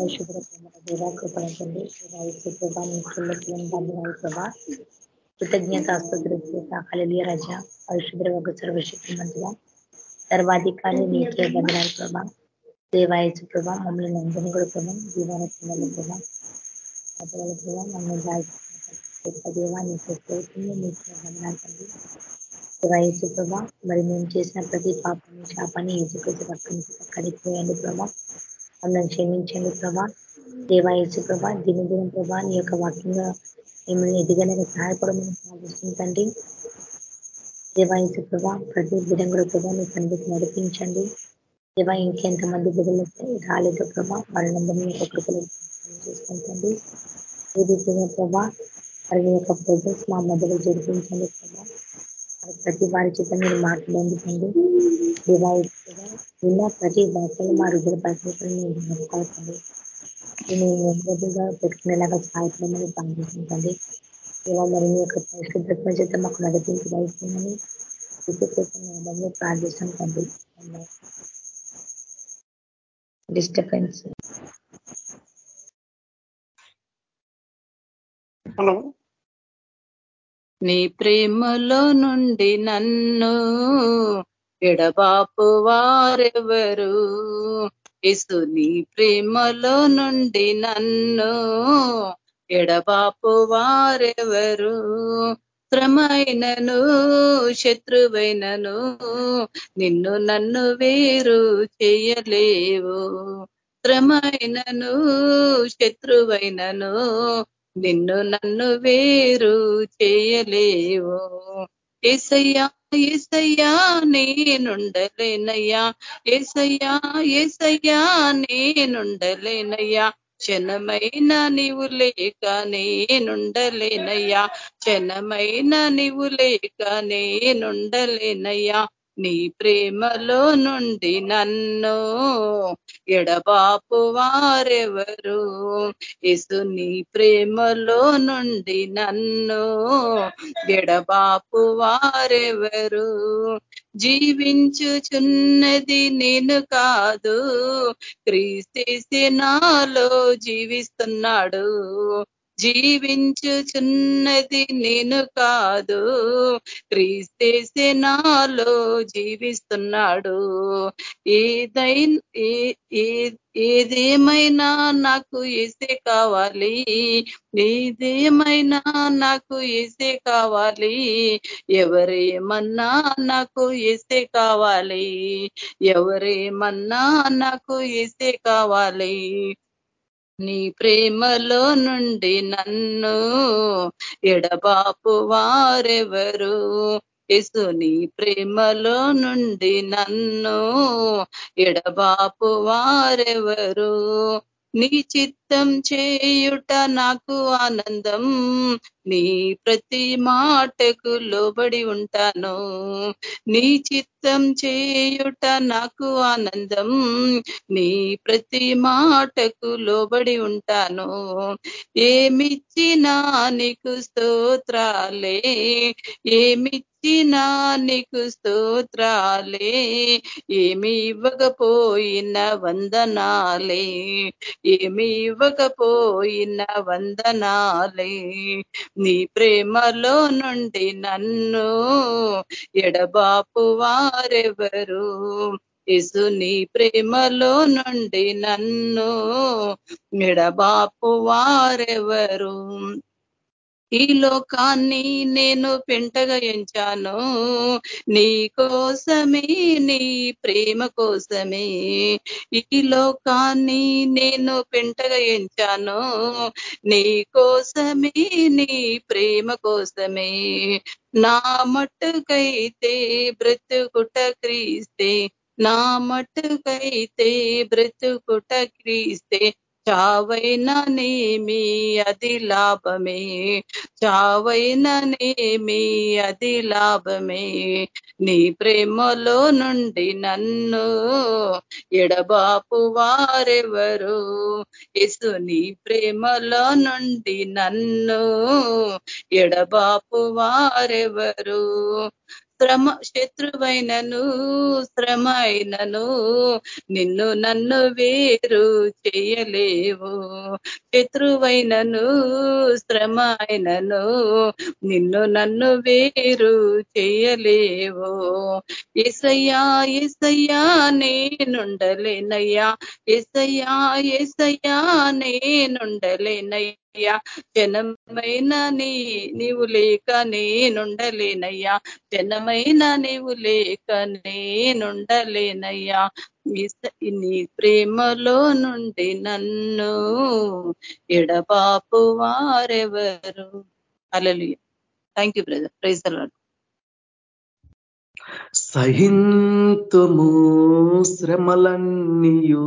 పరిశుభ్ర దేవా కృపణండి ప్రభా ప్రభా కృతజ్ఞతాస్తుతులు హళలియ రజ పరిశుభ్ర ఒక సర్వశక్తి మంతుగా సర్వాధికారి నీకే బంధనాలు ప్రభా దేవాయచు ప్రభా మమ్మల్ని అందరినీ కూడా ప్రభా దీవాన పిల్లల ప్రభా ప్రభా మమ్మల్ని దేవా నీకే నీకే బంధనాలు తండ్రి దేవాయచు ప్రభా మరి మేము చేసిన ప్రతి పాపని శాపాన్ని ఏసుకొచ్చి పక్కన కడిపోయండి ప్రభా మమ్మల్ని క్షమించండి ప్రభా. దేవాయసు ప్రభా దినదిన ప్రభా నీ యొక్క వాక్యంగా మిమ్మల్ని ఎదిగనగా సహాయపడమని ప్రార్థిస్తుంటండి దేవాయసు ప్రభా ప్రతి బిడ్డం కూడా ప్రభా మీ సన్నిధికి నడిపించండి. దేవా ఇంకెంతమంది బిడ్డలు రాలేదు ప్రభా వాళ్ళందరినీ యొక్క కృపలు చేసుకుంటండి రీతిగా ప్రభా వారి యొక్క ప్రజెన్స్ మా మధ్యలో జరిపించండి ప్రభా. ప్రతి వారి చేత మీరు మాట్లాడండి విన్న ప్రతి వార్తలు మా రుజుల పరిస్థితులను నేను పెట్టుకునేలాగా సాయపడమని ప్రార్థించండి ఇలా మరి మీ యొక్క పరిశుద్ధత్వ చేత మాకు నడిపించి వహిస్తుందని ప్రార్థిస్తాం తండ్రి డిస్టర్బెన్స్. హలో. నీ ప్రేమలో నుండి నన్ను ఎడబాపు వారెవరు? ఇసు నీ ప్రేమలో నుండి నన్ను ఎడబాపు వారెవరు? శ్రమైనను శత్రువైనను నిన్ను నన్ను వేరు చేయలేవు. శ్రమైనను శత్రువైనను నిన్ను నన్ను వేరు చేయలేవు. ఏసయ్యా ఏసయ్యా నేనుండలేనయ్యా. ఏసయ్యా ఏసయ్యా నేనుండలేనయ్యా. క్షణమైన నీవు లేక నేనుండలేనయ్యా. క్షణమైన నీవు లేక నేనుండలేనయ్యా. నీ ప్రేమలో నుండి నన్ను ఎడబాపు వారెవరు? ఇసు నీ ప్రేమలో నుండి నన్ను ఎడబాపు వారెవరు? జీవించుచున్నది నేను కాదు క్రీస్తీసి నాలో జీవిస్తున్నాడు. జీవించుచున్నది నేను కాదు. క్రీస్తేసే నాలో జీవిస్తున్నాడు. ఏదై ఏదేమైనా నాకు ఏసే కావాలి. ఏదేమైనా నాకు ఏసే కావాలి. ఎవరేమన్నా నాకు ఏసే కావాలి. ఎవరేమన్నా నాకు ఏసే కావాలి. నీ ప్రేమలో నుండి నన్ను ఎడబాపు వారెవరు? ఎసు నీ ప్రేమలో నుండి నన్ను ఎడబాపు వారెవరు? నీ చిత్తం చేయుట నాకు ఆనందం. నీ ప్రతి మాటకు లోబడి ఉంటాను. నీ చిత్తం చేయుట నాకు ఆనందం. నీ ప్రతి మాటకు లోబడి ఉంటాను. ఏమిచ్చినా నీకు స్తోత్రాలే. ఏమి ఇచ్చినా నీకు స్తోత్రాలే ఏమి ఇవ్వకపోయిన వందనాలే ఏమి ఇవ్వకపోయిన వందనాలే. నీ ప్రేమలో నుండి నన్ను ఎడబాపు వారెవరు? ఇసు నీ ప్రేమలో నుండి నన్ను ఎడబాపు వారెవరు? ఈ లోకాన్ని నేను పెంటగా ఎంచాను. నీ కోసమే నీ ప్రేమ కోసమే ఈ లోకాన్ని నేను పెంటగా ఎంచాను. నీ కోసమే నీ ప్రేమ కోసమే నా మట్టుకైతే బ్రతుకుట క్రీస్తే నా మట్టుకైతే బ్రతుకుట క్రీస్తే చావైననేమి అది లాభమే. చావైననేమి అది లాభమే. నీ ప్రేమలో నుండి నన్ను ఎడబాపు వారెవరు? ఇసు నీ ప్రేమలో నుండి నన్ను ఎడబాపు వారెవరు? శ్రమ శత్రువైనను శ్రమైనను నిన్ను నన్ను వేరు చేయలేవు. శత్రువైనను శ్రమైనను నిన్ను నన్ను వేరు చేయలేవు. ఎసయ్యా ఎసయ్యా నేనుండలేనయ్యా. ఎసయ్యా ఎసయ్యా నేనుండలేనయ్యా. అయ్యా. జనమైన నీ నీవు లేక నేనుండలేనయ్యా. జనమైన నీవు లేక నేనుండలేనయ్యా. నీ ప్రేమలో నుండి నన్ను ఎడబాపు వారెవరు? అలలు థ్యాంక్ యూ బ్రదర్ ప్రైజ్ అలాడ్ సహింతుము శ్రమలన్నీయు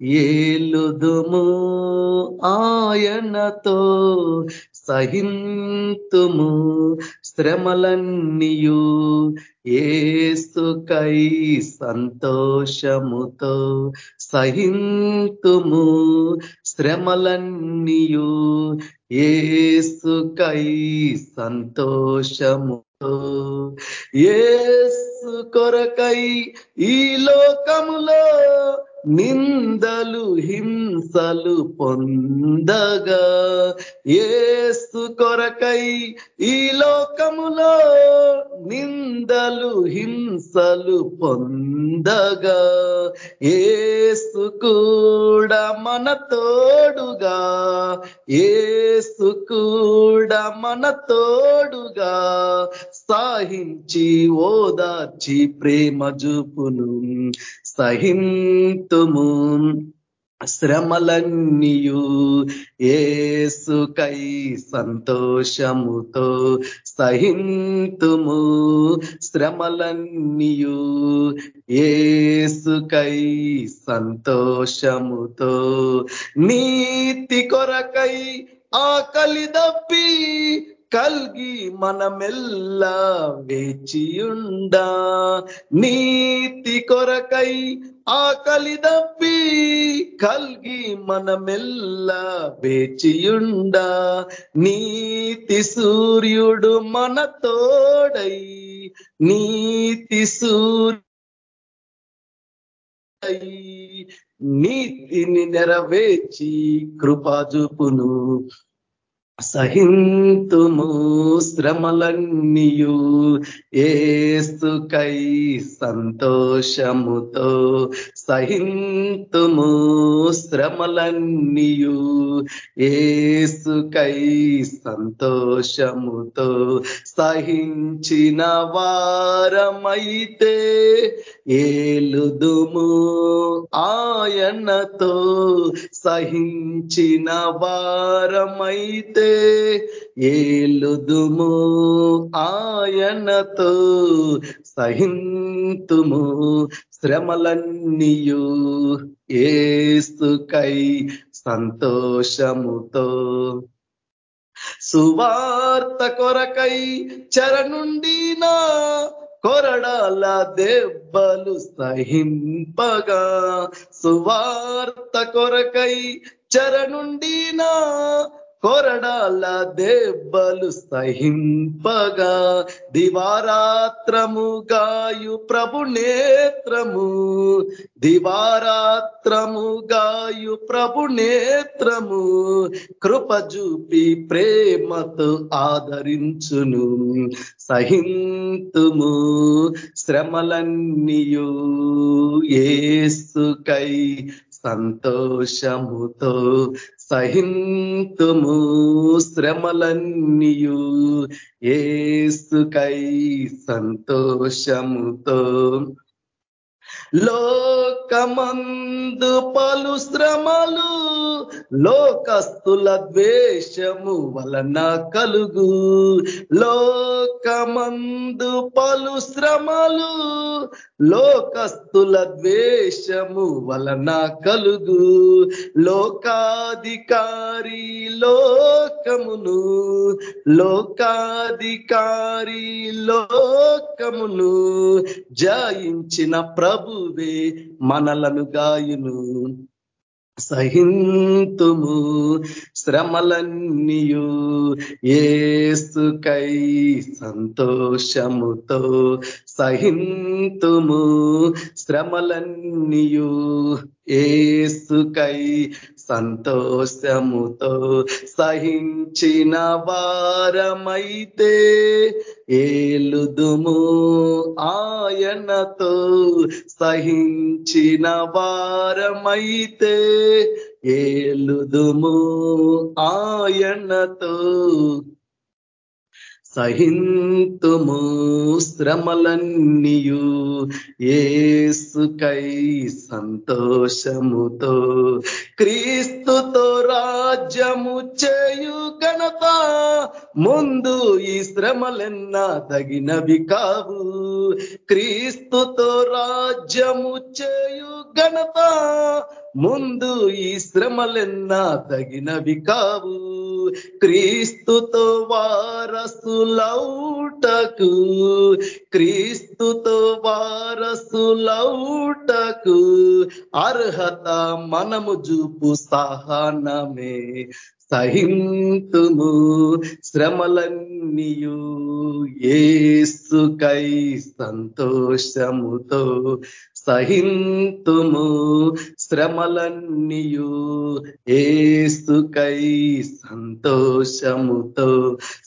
ఏలుదుము ఆయనతో సహింతుము శ్రమలన్నీయు ఏసుకై సంతోషముతో సహింతుము శ్రమలన్నీయు ఏసుకై సంతోషముతో ఏసు కొరకై ఈ లోకములో నిందలు హింసలు పొందగా ఏసు కొరకై ఈ లోకములో నిందలు హింసలు పొందగా ఏసు కూడా మన తోడుగా ఏసు కూడా మన తోడుగా సాహించి ఓదార్చి ప్రేమ చూపును సహింతుము. శ్రమలన్నీయు ఏసుకై సంతోషముతో సహింతుము. శ్రమలన్నీయు ఏసుకై సంతోషముతో నీతి కొరకై ఆకలి దప్పి కల్గి మనమెల్లా వేచియుండా. నీతి కొరకై ఆకలి దప్పి కల్గి మనమెల్లా వేచియుండా. నీతి సూర్యుడు మన తోడై నీతి సూర్యు నీతిని నెరవేర్చి కృపాజుపును సహింతుము శ్రమలన్నీయు ఏస్తుకై సంతోషముతో సహింతుము శ్రమలన్నీయు ఏస్తుకై సంతోషముతో సహించిన వారమైతే ఏలుదుము ఆయనతో సహించిన వారమైతే ఏలుదుము ఆయనతో సహింతుము శ్రమలన్నీయు ఏస్తుకై సంతోషముతో. సువార్త కొరకై చరణుండినా కొరడాల దెబ్బలు సహింపగా సువార్త కొరకై చరణుండినా కొరడాల దెబ్బలు సహింపగా దివారాత్రము గాయు ప్రభు నేత్రము. దివారాత్రము గాయు ప్రభు నేత్రము. కృప చూపి ప్రేమతో ఆదరించును సహింతుము. శ్రమలన్నీయు ఏసుకై సంతోషముతో సహింతుము శ్రమలన్నీయు. ఏసుకై సంతోషముతో. లోకమందు పలు శ్రమలు లోకస్తుల ద్వేషము వలన కలుగు. లోకమందు పలు శ్రమలు లోకస్తుల ద్వేషము వలన కలుగు. లోకాధికారి లోకమును లోకాధికారి లోకమును జయించిన ప్రభువే మనలను గాయును. సహింతుము శ్రమలన్నీయు ఏసుకై సంతోషముతో సహింతుము శ్రమలన్నీయు ఏసుకై సంతోషముతో సహించిన వారమైతే ఏలుదుము ఆయనతో సహించిన వారమైతే ఏలుదుము ఆయనతో సహింతుము శ్రమలన్నీయు. ఏసుకై సంతోషముతో క్రీస్తుతో రాజ్యము చేయు ఘనత ముందు ఈ శ్రమలెన్న తగినవి కావు. క్రీస్తుతో రాజ్యము చేయు ఘనత ముందు ఈ శ్రమలెన్నా తగినవి కావు. క్రీస్తుతో వారసులౌటకు క్రీస్తుతో వారసులౌటకు అర్హత మనము చూపు సహనమే సహింతుము. శ్రమలన్నీయు ఏసుకై సంతోషముతో సహింతుము శ్రమలన్నీయు ఏసుకై సంతోషముతో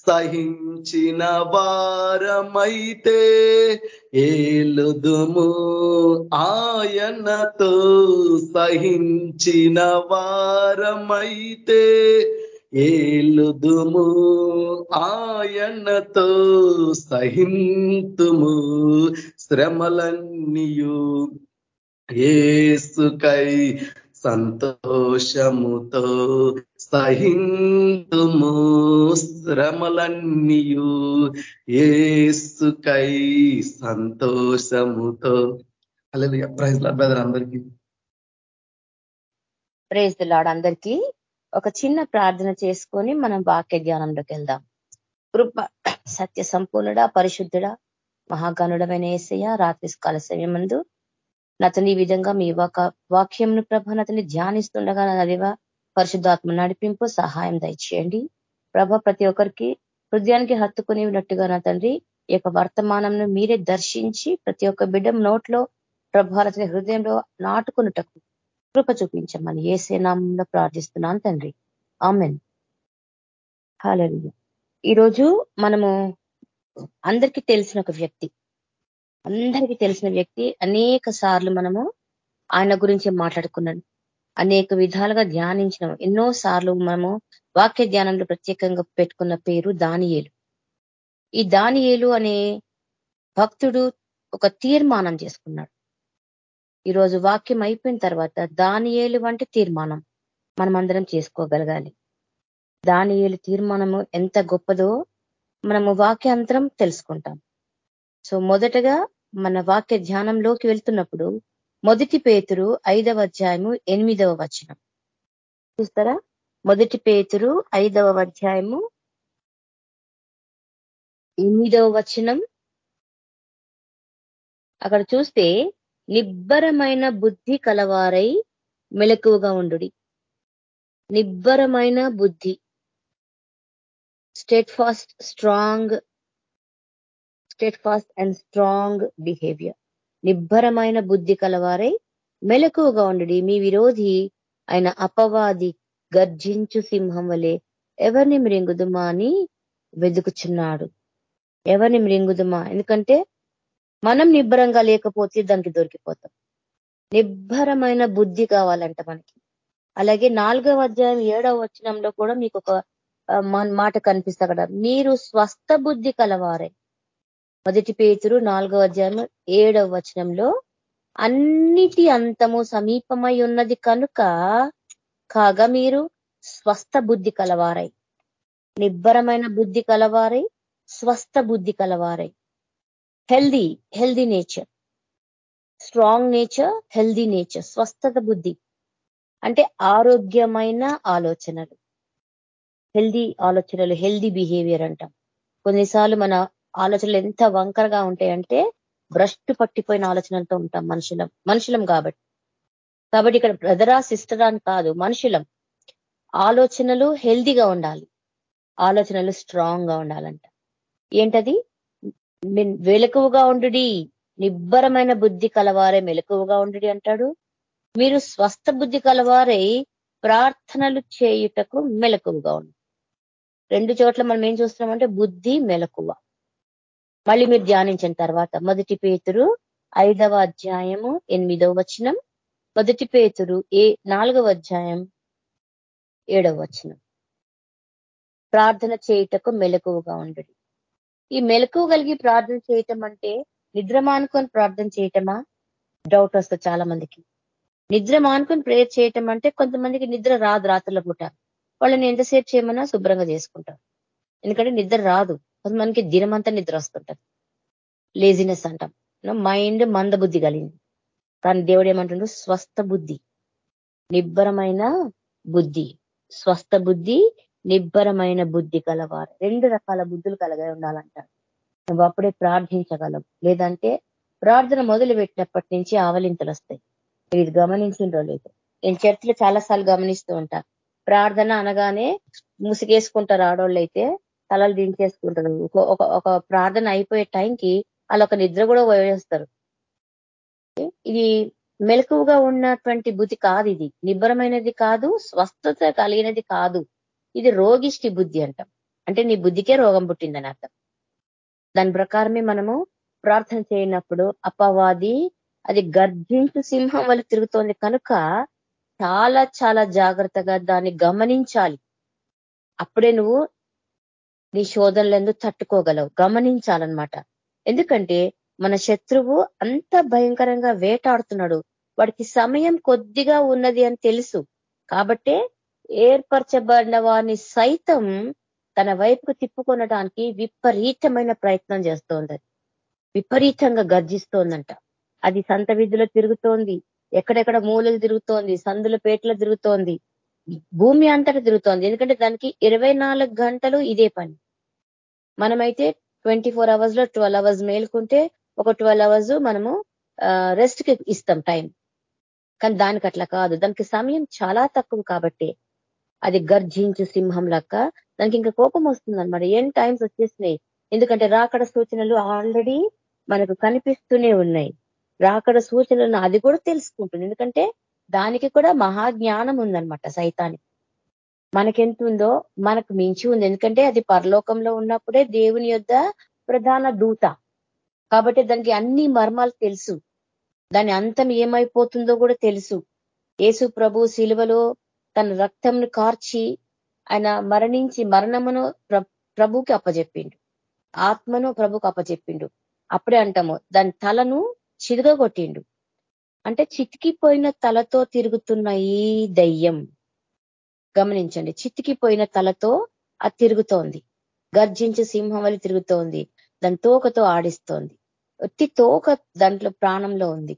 సహించిన వారమైతే ఏలుదుము ఆయనతో సహించిన వారమైతే ఏలుదుము ఆయనతో సహింతుము శ్రమలన్నీయు ఏసుకై సంతోషముతో సహిందుము శ్రమలన్నీయు ఏసుకై సంతోషముతో. అలా ప్రైజ్ బ్రదర్ అందరికీ. ప్రైజ్ లాడ్ అందరికీ. ఒక చిన్న ప్రార్థన చేసుకొని మనం వాక్య జ్ఞానంలోకి వెళ్దాం. కృప సత్య సంపూర్ణుడా పరిశుద్ధుడా మహాగణుడమైన ఏసయ్య రాత్రి కాల సమయమందు నతని ఈ విధంగా మీ వాక్యంను ప్రభ నతని ధ్యానిస్తుండగా నదివ పరిశుద్ధాత్మ నడిపింపు సహాయం దయచేయండి. ప్రభ ప్రతి ఒక్కరికి హృదయానికి హత్తుకుని ఉన్నట్టుగా నా తండ్రి ఈ యొక్క వర్తమానంను మీరే దర్శించి ప్రతి ఒక్క బిడ్డ నోట్లో ప్రభారతని హృదయంలో నాటుకున్నటకు కృప చూపించమని ఏ సేనామంలో ప్రార్థిస్తున్నాను తండ్రి. ఆమెన్. హాలీ ఈరోజు మనము అందరికీ తెలిసిన ఒక వ్యక్తి. అందరికీ తెలిసిన వ్యక్తి అనేక సార్లు మనము ఆయన గురించి మాట్లాడుకున్నాడు అనేక విధాలుగా ధ్యానించినాం. ఎన్నో సార్లు మనము వాక్య ధ్యానంలో ప్రత్యేకంగా పెట్టుకున్న పేరు దానియేలు. ఈ దానియేలు అనే భక్తుడు ఒక తీర్మానం చేసుకున్నాడు. ఈరోజు వాక్యం అయిపోయిన తర్వాత దానియేలు వంటి తీర్మానం మనం అందరం చేసుకోగలగాలి. దానియేలు తీర్మానము ఎంత గొప్పదో మనము వాక్యాంతరం తెలుసుకుంటాం. సో మొదటగా మన వాక్య ధ్యానంలోకి వెళ్తున్నప్పుడు మొదటి పేతురు ఐదవ అధ్యాయము ఎనిమిదవ వచనం. చూస్తారా? మొదటి పేతురు ఐదవ అధ్యాయము ఎనిమిదవ వచనం. అక్కడ చూస్తే నిబ్బరమైన బుద్ధి కలవారై మెలకువగా ఉండు నిబ్బరమైన బుద్ధి. Steadfast strong steadfast and strong behaviour నిబ్బరమైన బుద్ధి కలవారై మెలకువగా ఉండడి. మీ విరోధి ఆయన అపవాది గర్జించు సింహం వలె ఎవరిని మృంగుదుమా అని వెతుకుచున్నాడు ఎవరిని మృంగుదుమా? ఎందుకంటే మనం నిబ్బరంగా లేకపోతే దానికి దొరికిపోతాం. నిబ్బరమైన బుద్ధి కావాలంట మనకి. అలాగే నాలుగవ అధ్యాయం ఏడవ వచనంలో కూడా మీకు ఒక మాట కనిపిస్తా కదా. మీరు స్వస్థ బుద్ధి కలవారే. మొదటి పేతురు నాలుగవ అధ్యాయం ఏడవ వచనంలో అన్నిటి అంతము సమీపమై ఉన్నది కనుక కాగా మీరు స్వస్థ బుద్ధి కలవారై. నిబ్బరమైన బుద్ధి కలవారై స్వస్థ బుద్ధి కలవారై. Healthy healthy nature strong nature healthy nature స్వస్థత బుద్ధి. అంటే ఆరోగ్యమైన ఆలోచనలు. హెల్దీ ఆలోచనలు హెల్దీ బిహేవియర్ అంటాం. కొన్నిసార్లు మన ఆలోచనలు ఎంత వంకరగా ఉంటాయంటే భ్రష్టు పట్టిపోయిన ఆలోచనలతో ఉంటాం మనుషులం మనుషులం కాబట్టి. కాబట్టి ఇక్కడ బ్రదరా సిస్టర్ అని కాదు మనుషులం. ఆలోచనలు హెల్దీగా ఉండాలి. ఆలోచనలు స్ట్రాంగ్గా ఉండాలంట. ఏంటది? వెలకువగా ఉండు నిబ్బరమైన బుద్ధి కలవారే మెలకువగా ఉండు అంటాడు. మీరు స్వస్థ బుద్ధి కలవారై ప్రార్థనలు చేయుటకు మెలకువగా ఉండు. రెండు చోట్ల మనం ఏం చూస్తున్నామంటే బుద్ధి మెలకువ. మళ్ళీ మీరు ధ్యానించిన తర్వాత మొదటి పేతురు ఐదవ అధ్యాయము ఎనిమిదవ వచనం మొదటి పేతురు ఏ నాలుగవ అధ్యాయం ఏడవ వచనం. ప్రార్థన చేయుటకు మెలకువగా ఉండడు. ఈ మెలకువ కలిగి ప్రార్థన చేయటం అంటే నిద్ర మానుకొని ప్రార్థన చేయటమా? డౌట్ వస్తుంది చాలా మందికి నిద్ర మానుకొని ప్రేయర్ చేయటం అంటే కొంతమందికి నిద్ర రాదు రాత్రుల పూట. వాళ్ళని ఎంతసేపు చేయమన్నా శుభ్రంగా చేసుకుంటారు. ఎందుకంటే నిద్ర రాదు. కొంతమందికి దినమంతా నిద్ర వస్తుంటది. లేజినెస్ అంటాం. మైండ్ మందబుద్ధి కలిగింది. కానీ దేవుడు ఏమంటుండ్రు స్వస్థ బుద్ధి. నిబ్బరమైన బుద్ధి. స్వస్థ బుద్ధి నిబ్బరమైన బుద్ధి కలవారు. రెండు రకాల బుద్ధులు కలగా ఉండాలంటారు. నువ్వు అప్పుడే ప్రార్థించగలవు. లేదంటే ప్రార్థన మొదలు పెట్టినప్పటి నుంచి ఆవలింతలు వస్తాయి. ఇది గమనించిండ్రో లేదు. నేను చర్చలు చాలాసార్లు గమనిస్తూ ఉంటాను ప్రార్థన అనగానే ముసుగేసుకుంటారు ఆడవాళ్ళు అయితే తలలు దించేసుకుంటారు. ఒక ఒక ప్రార్థన అయిపోయే టైంకి వాళ్ళు ఒక నిద్ర కూడా వేస్తారు ఇది మెలకువగా ఉన్నటువంటి బుద్ధి కాదు ఇది. నిబ్బరమైనది కాదు స్వస్థత కలిగినది కాదు. ఇది రోగిష్టి బుద్ధి అంటాం. అంటే నీ బుద్ధికే రోగం పుట్టిందని అర్థం. దాని ప్రకారమే మనము ప్రార్థన చేయనప్పుడు అపవాది అది గర్జించు సింహం వల్ల తిరుగుతోంది కనుక చాలా చాలా జాగ్రత్తగా దాన్ని గమనించాలి. అప్పుడే నువ్వు నీ శోధనలందు తట్టుకోగలవు. గమనించాలన్నమాట. ఎందుకంటే మన శత్రువు అంత భయంకరంగా వేటాడుతున్నాడు. వాడికి సమయం కొద్దిగా ఉన్నది అని తెలుసు. కాబట్టే ఏర్పరచబడిన వారిని సైతం తన వైపుకు తిప్పుకొనడానికి విపరీతమైన ప్రయత్నం చేస్తోంది. విపరీతంగా గర్జిస్తోందంట. అది సంత విధిలో తిరుగుతోంది. ఎక్కడెక్కడ మూలలు తిరుగుతోంది సందుల పేటలు తిరుగుతోంది భూమి అంతటా తిరుగుతోంది. ఎందుకంటే దానికి ఇరవై గంటలు ఇదే పని. మనమైతే ట్వంటీ ఫోర్ అవర్స్లో ట్వెల్వ్ అవర్స్ మేలుకుంటే ఒక ట్వెల్వ్ అవర్స్ మనము రెస్ట్కి ఇస్తాం టైం. కానీ దానికి అట్లా కాదు. దానికి సమయం చాలా తక్కువ కాబట్టి. అది గర్జించు సింహం లెక్క. దానికి ఇంకా కోపం వస్తుంది అనమాట ఏం టైమ్స్ వచ్చేసినాయి? ఎందుకంటే రాకడ సూచనలు ఆల్రెడీ మనకు కనిపిస్తూనే ఉన్నాయి. రాకడ సూచనలను అది కూడా తెలుసుకుంటుంది. ఎందుకంటే దానికి కూడా మహాజ్ఞానం ఉందనమాట సైతానికి. మనకెంత ఉందో మనకు మించి ఉంది. ఎందుకంటే అది పరలోకంలో ఉన్నప్పుడే దేవుని యొక్క ప్రధాన దూత. కాబట్టి దానికి అన్ని మర్మాలు తెలుసు. దాని అంతం ఏమైపోతుందో కూడా తెలుసు. యేసు ప్రభు శిలువలో తన రక్తంను కార్చి ఆయన మరణించి మరణమును ప్రభుకి అప్పచెప్పిండు ఆత్మను ప్రభుకు అప్పచెప్పిండు అప్పుడే అంటాము దాని తలను చిరుగగొట్టిండు. అంటే చితికిపోయిన తలతో తిరుగుతున్న ఈ దయ్యం. గమనించండి చితికిపోయిన తలతో అది తిరుగుతోంది. గర్జించి సింహం వల్ల తిరుగుతోంది. దాని తోకతో ఆడిస్తోంది. ఒత్తి తోక దాంట్లో ప్రాణంలో ఉంది.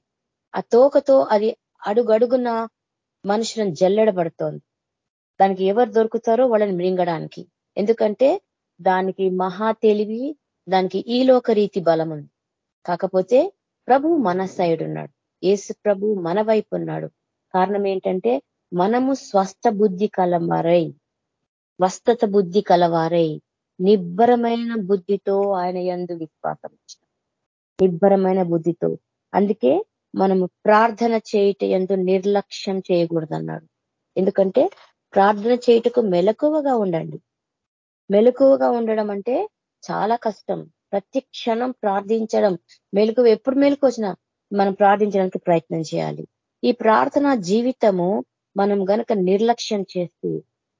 ఆ తోకతో అది అడుగడుగున మనుషులను జల్లెడబడుతోంది. దానికి ఎవరు దొరుకుతారో వాళ్ళని మృంగడానికి. ఎందుకంటే దానికి మహా తెలివి దానికి ఈ లోక రీతి బలం ఉంది కాకపోతే ప్రభు మన సైడ్ ఉన్నాడు. ఏసు ప్రభు మన వైపు ఉన్నాడు. కారణం ఏంటంటే మనము స్వస్థ బుద్ధి కలవారై స్వస్థత బుద్ధి కలవారై నిబ్బరమైన బుద్ధితో ఆయన ఎందు విశ్వాసం నిబ్బరమైన బుద్ధితో. అందుకే మనము ప్రార్థన చేయట ఎందు నిర్లక్ష్యం చేయకూడదన్నాడు. ఎందుకంటే ప్రార్థన చేయుటకు మెలకువగా ఉండండి. మెలకువగా ఉండడం అంటే చాలా కష్టం. ప్రతి క్షణం ప్రార్థించడం. మెలకు ఎప్పుడు మెలకు వచ్చినా మనం ప్రార్థించడానికి ప్రయత్నం చేయాలి. ఈ ప్రార్థన జీవితము మనం గనక నిర్లక్ష్యం చేస్తే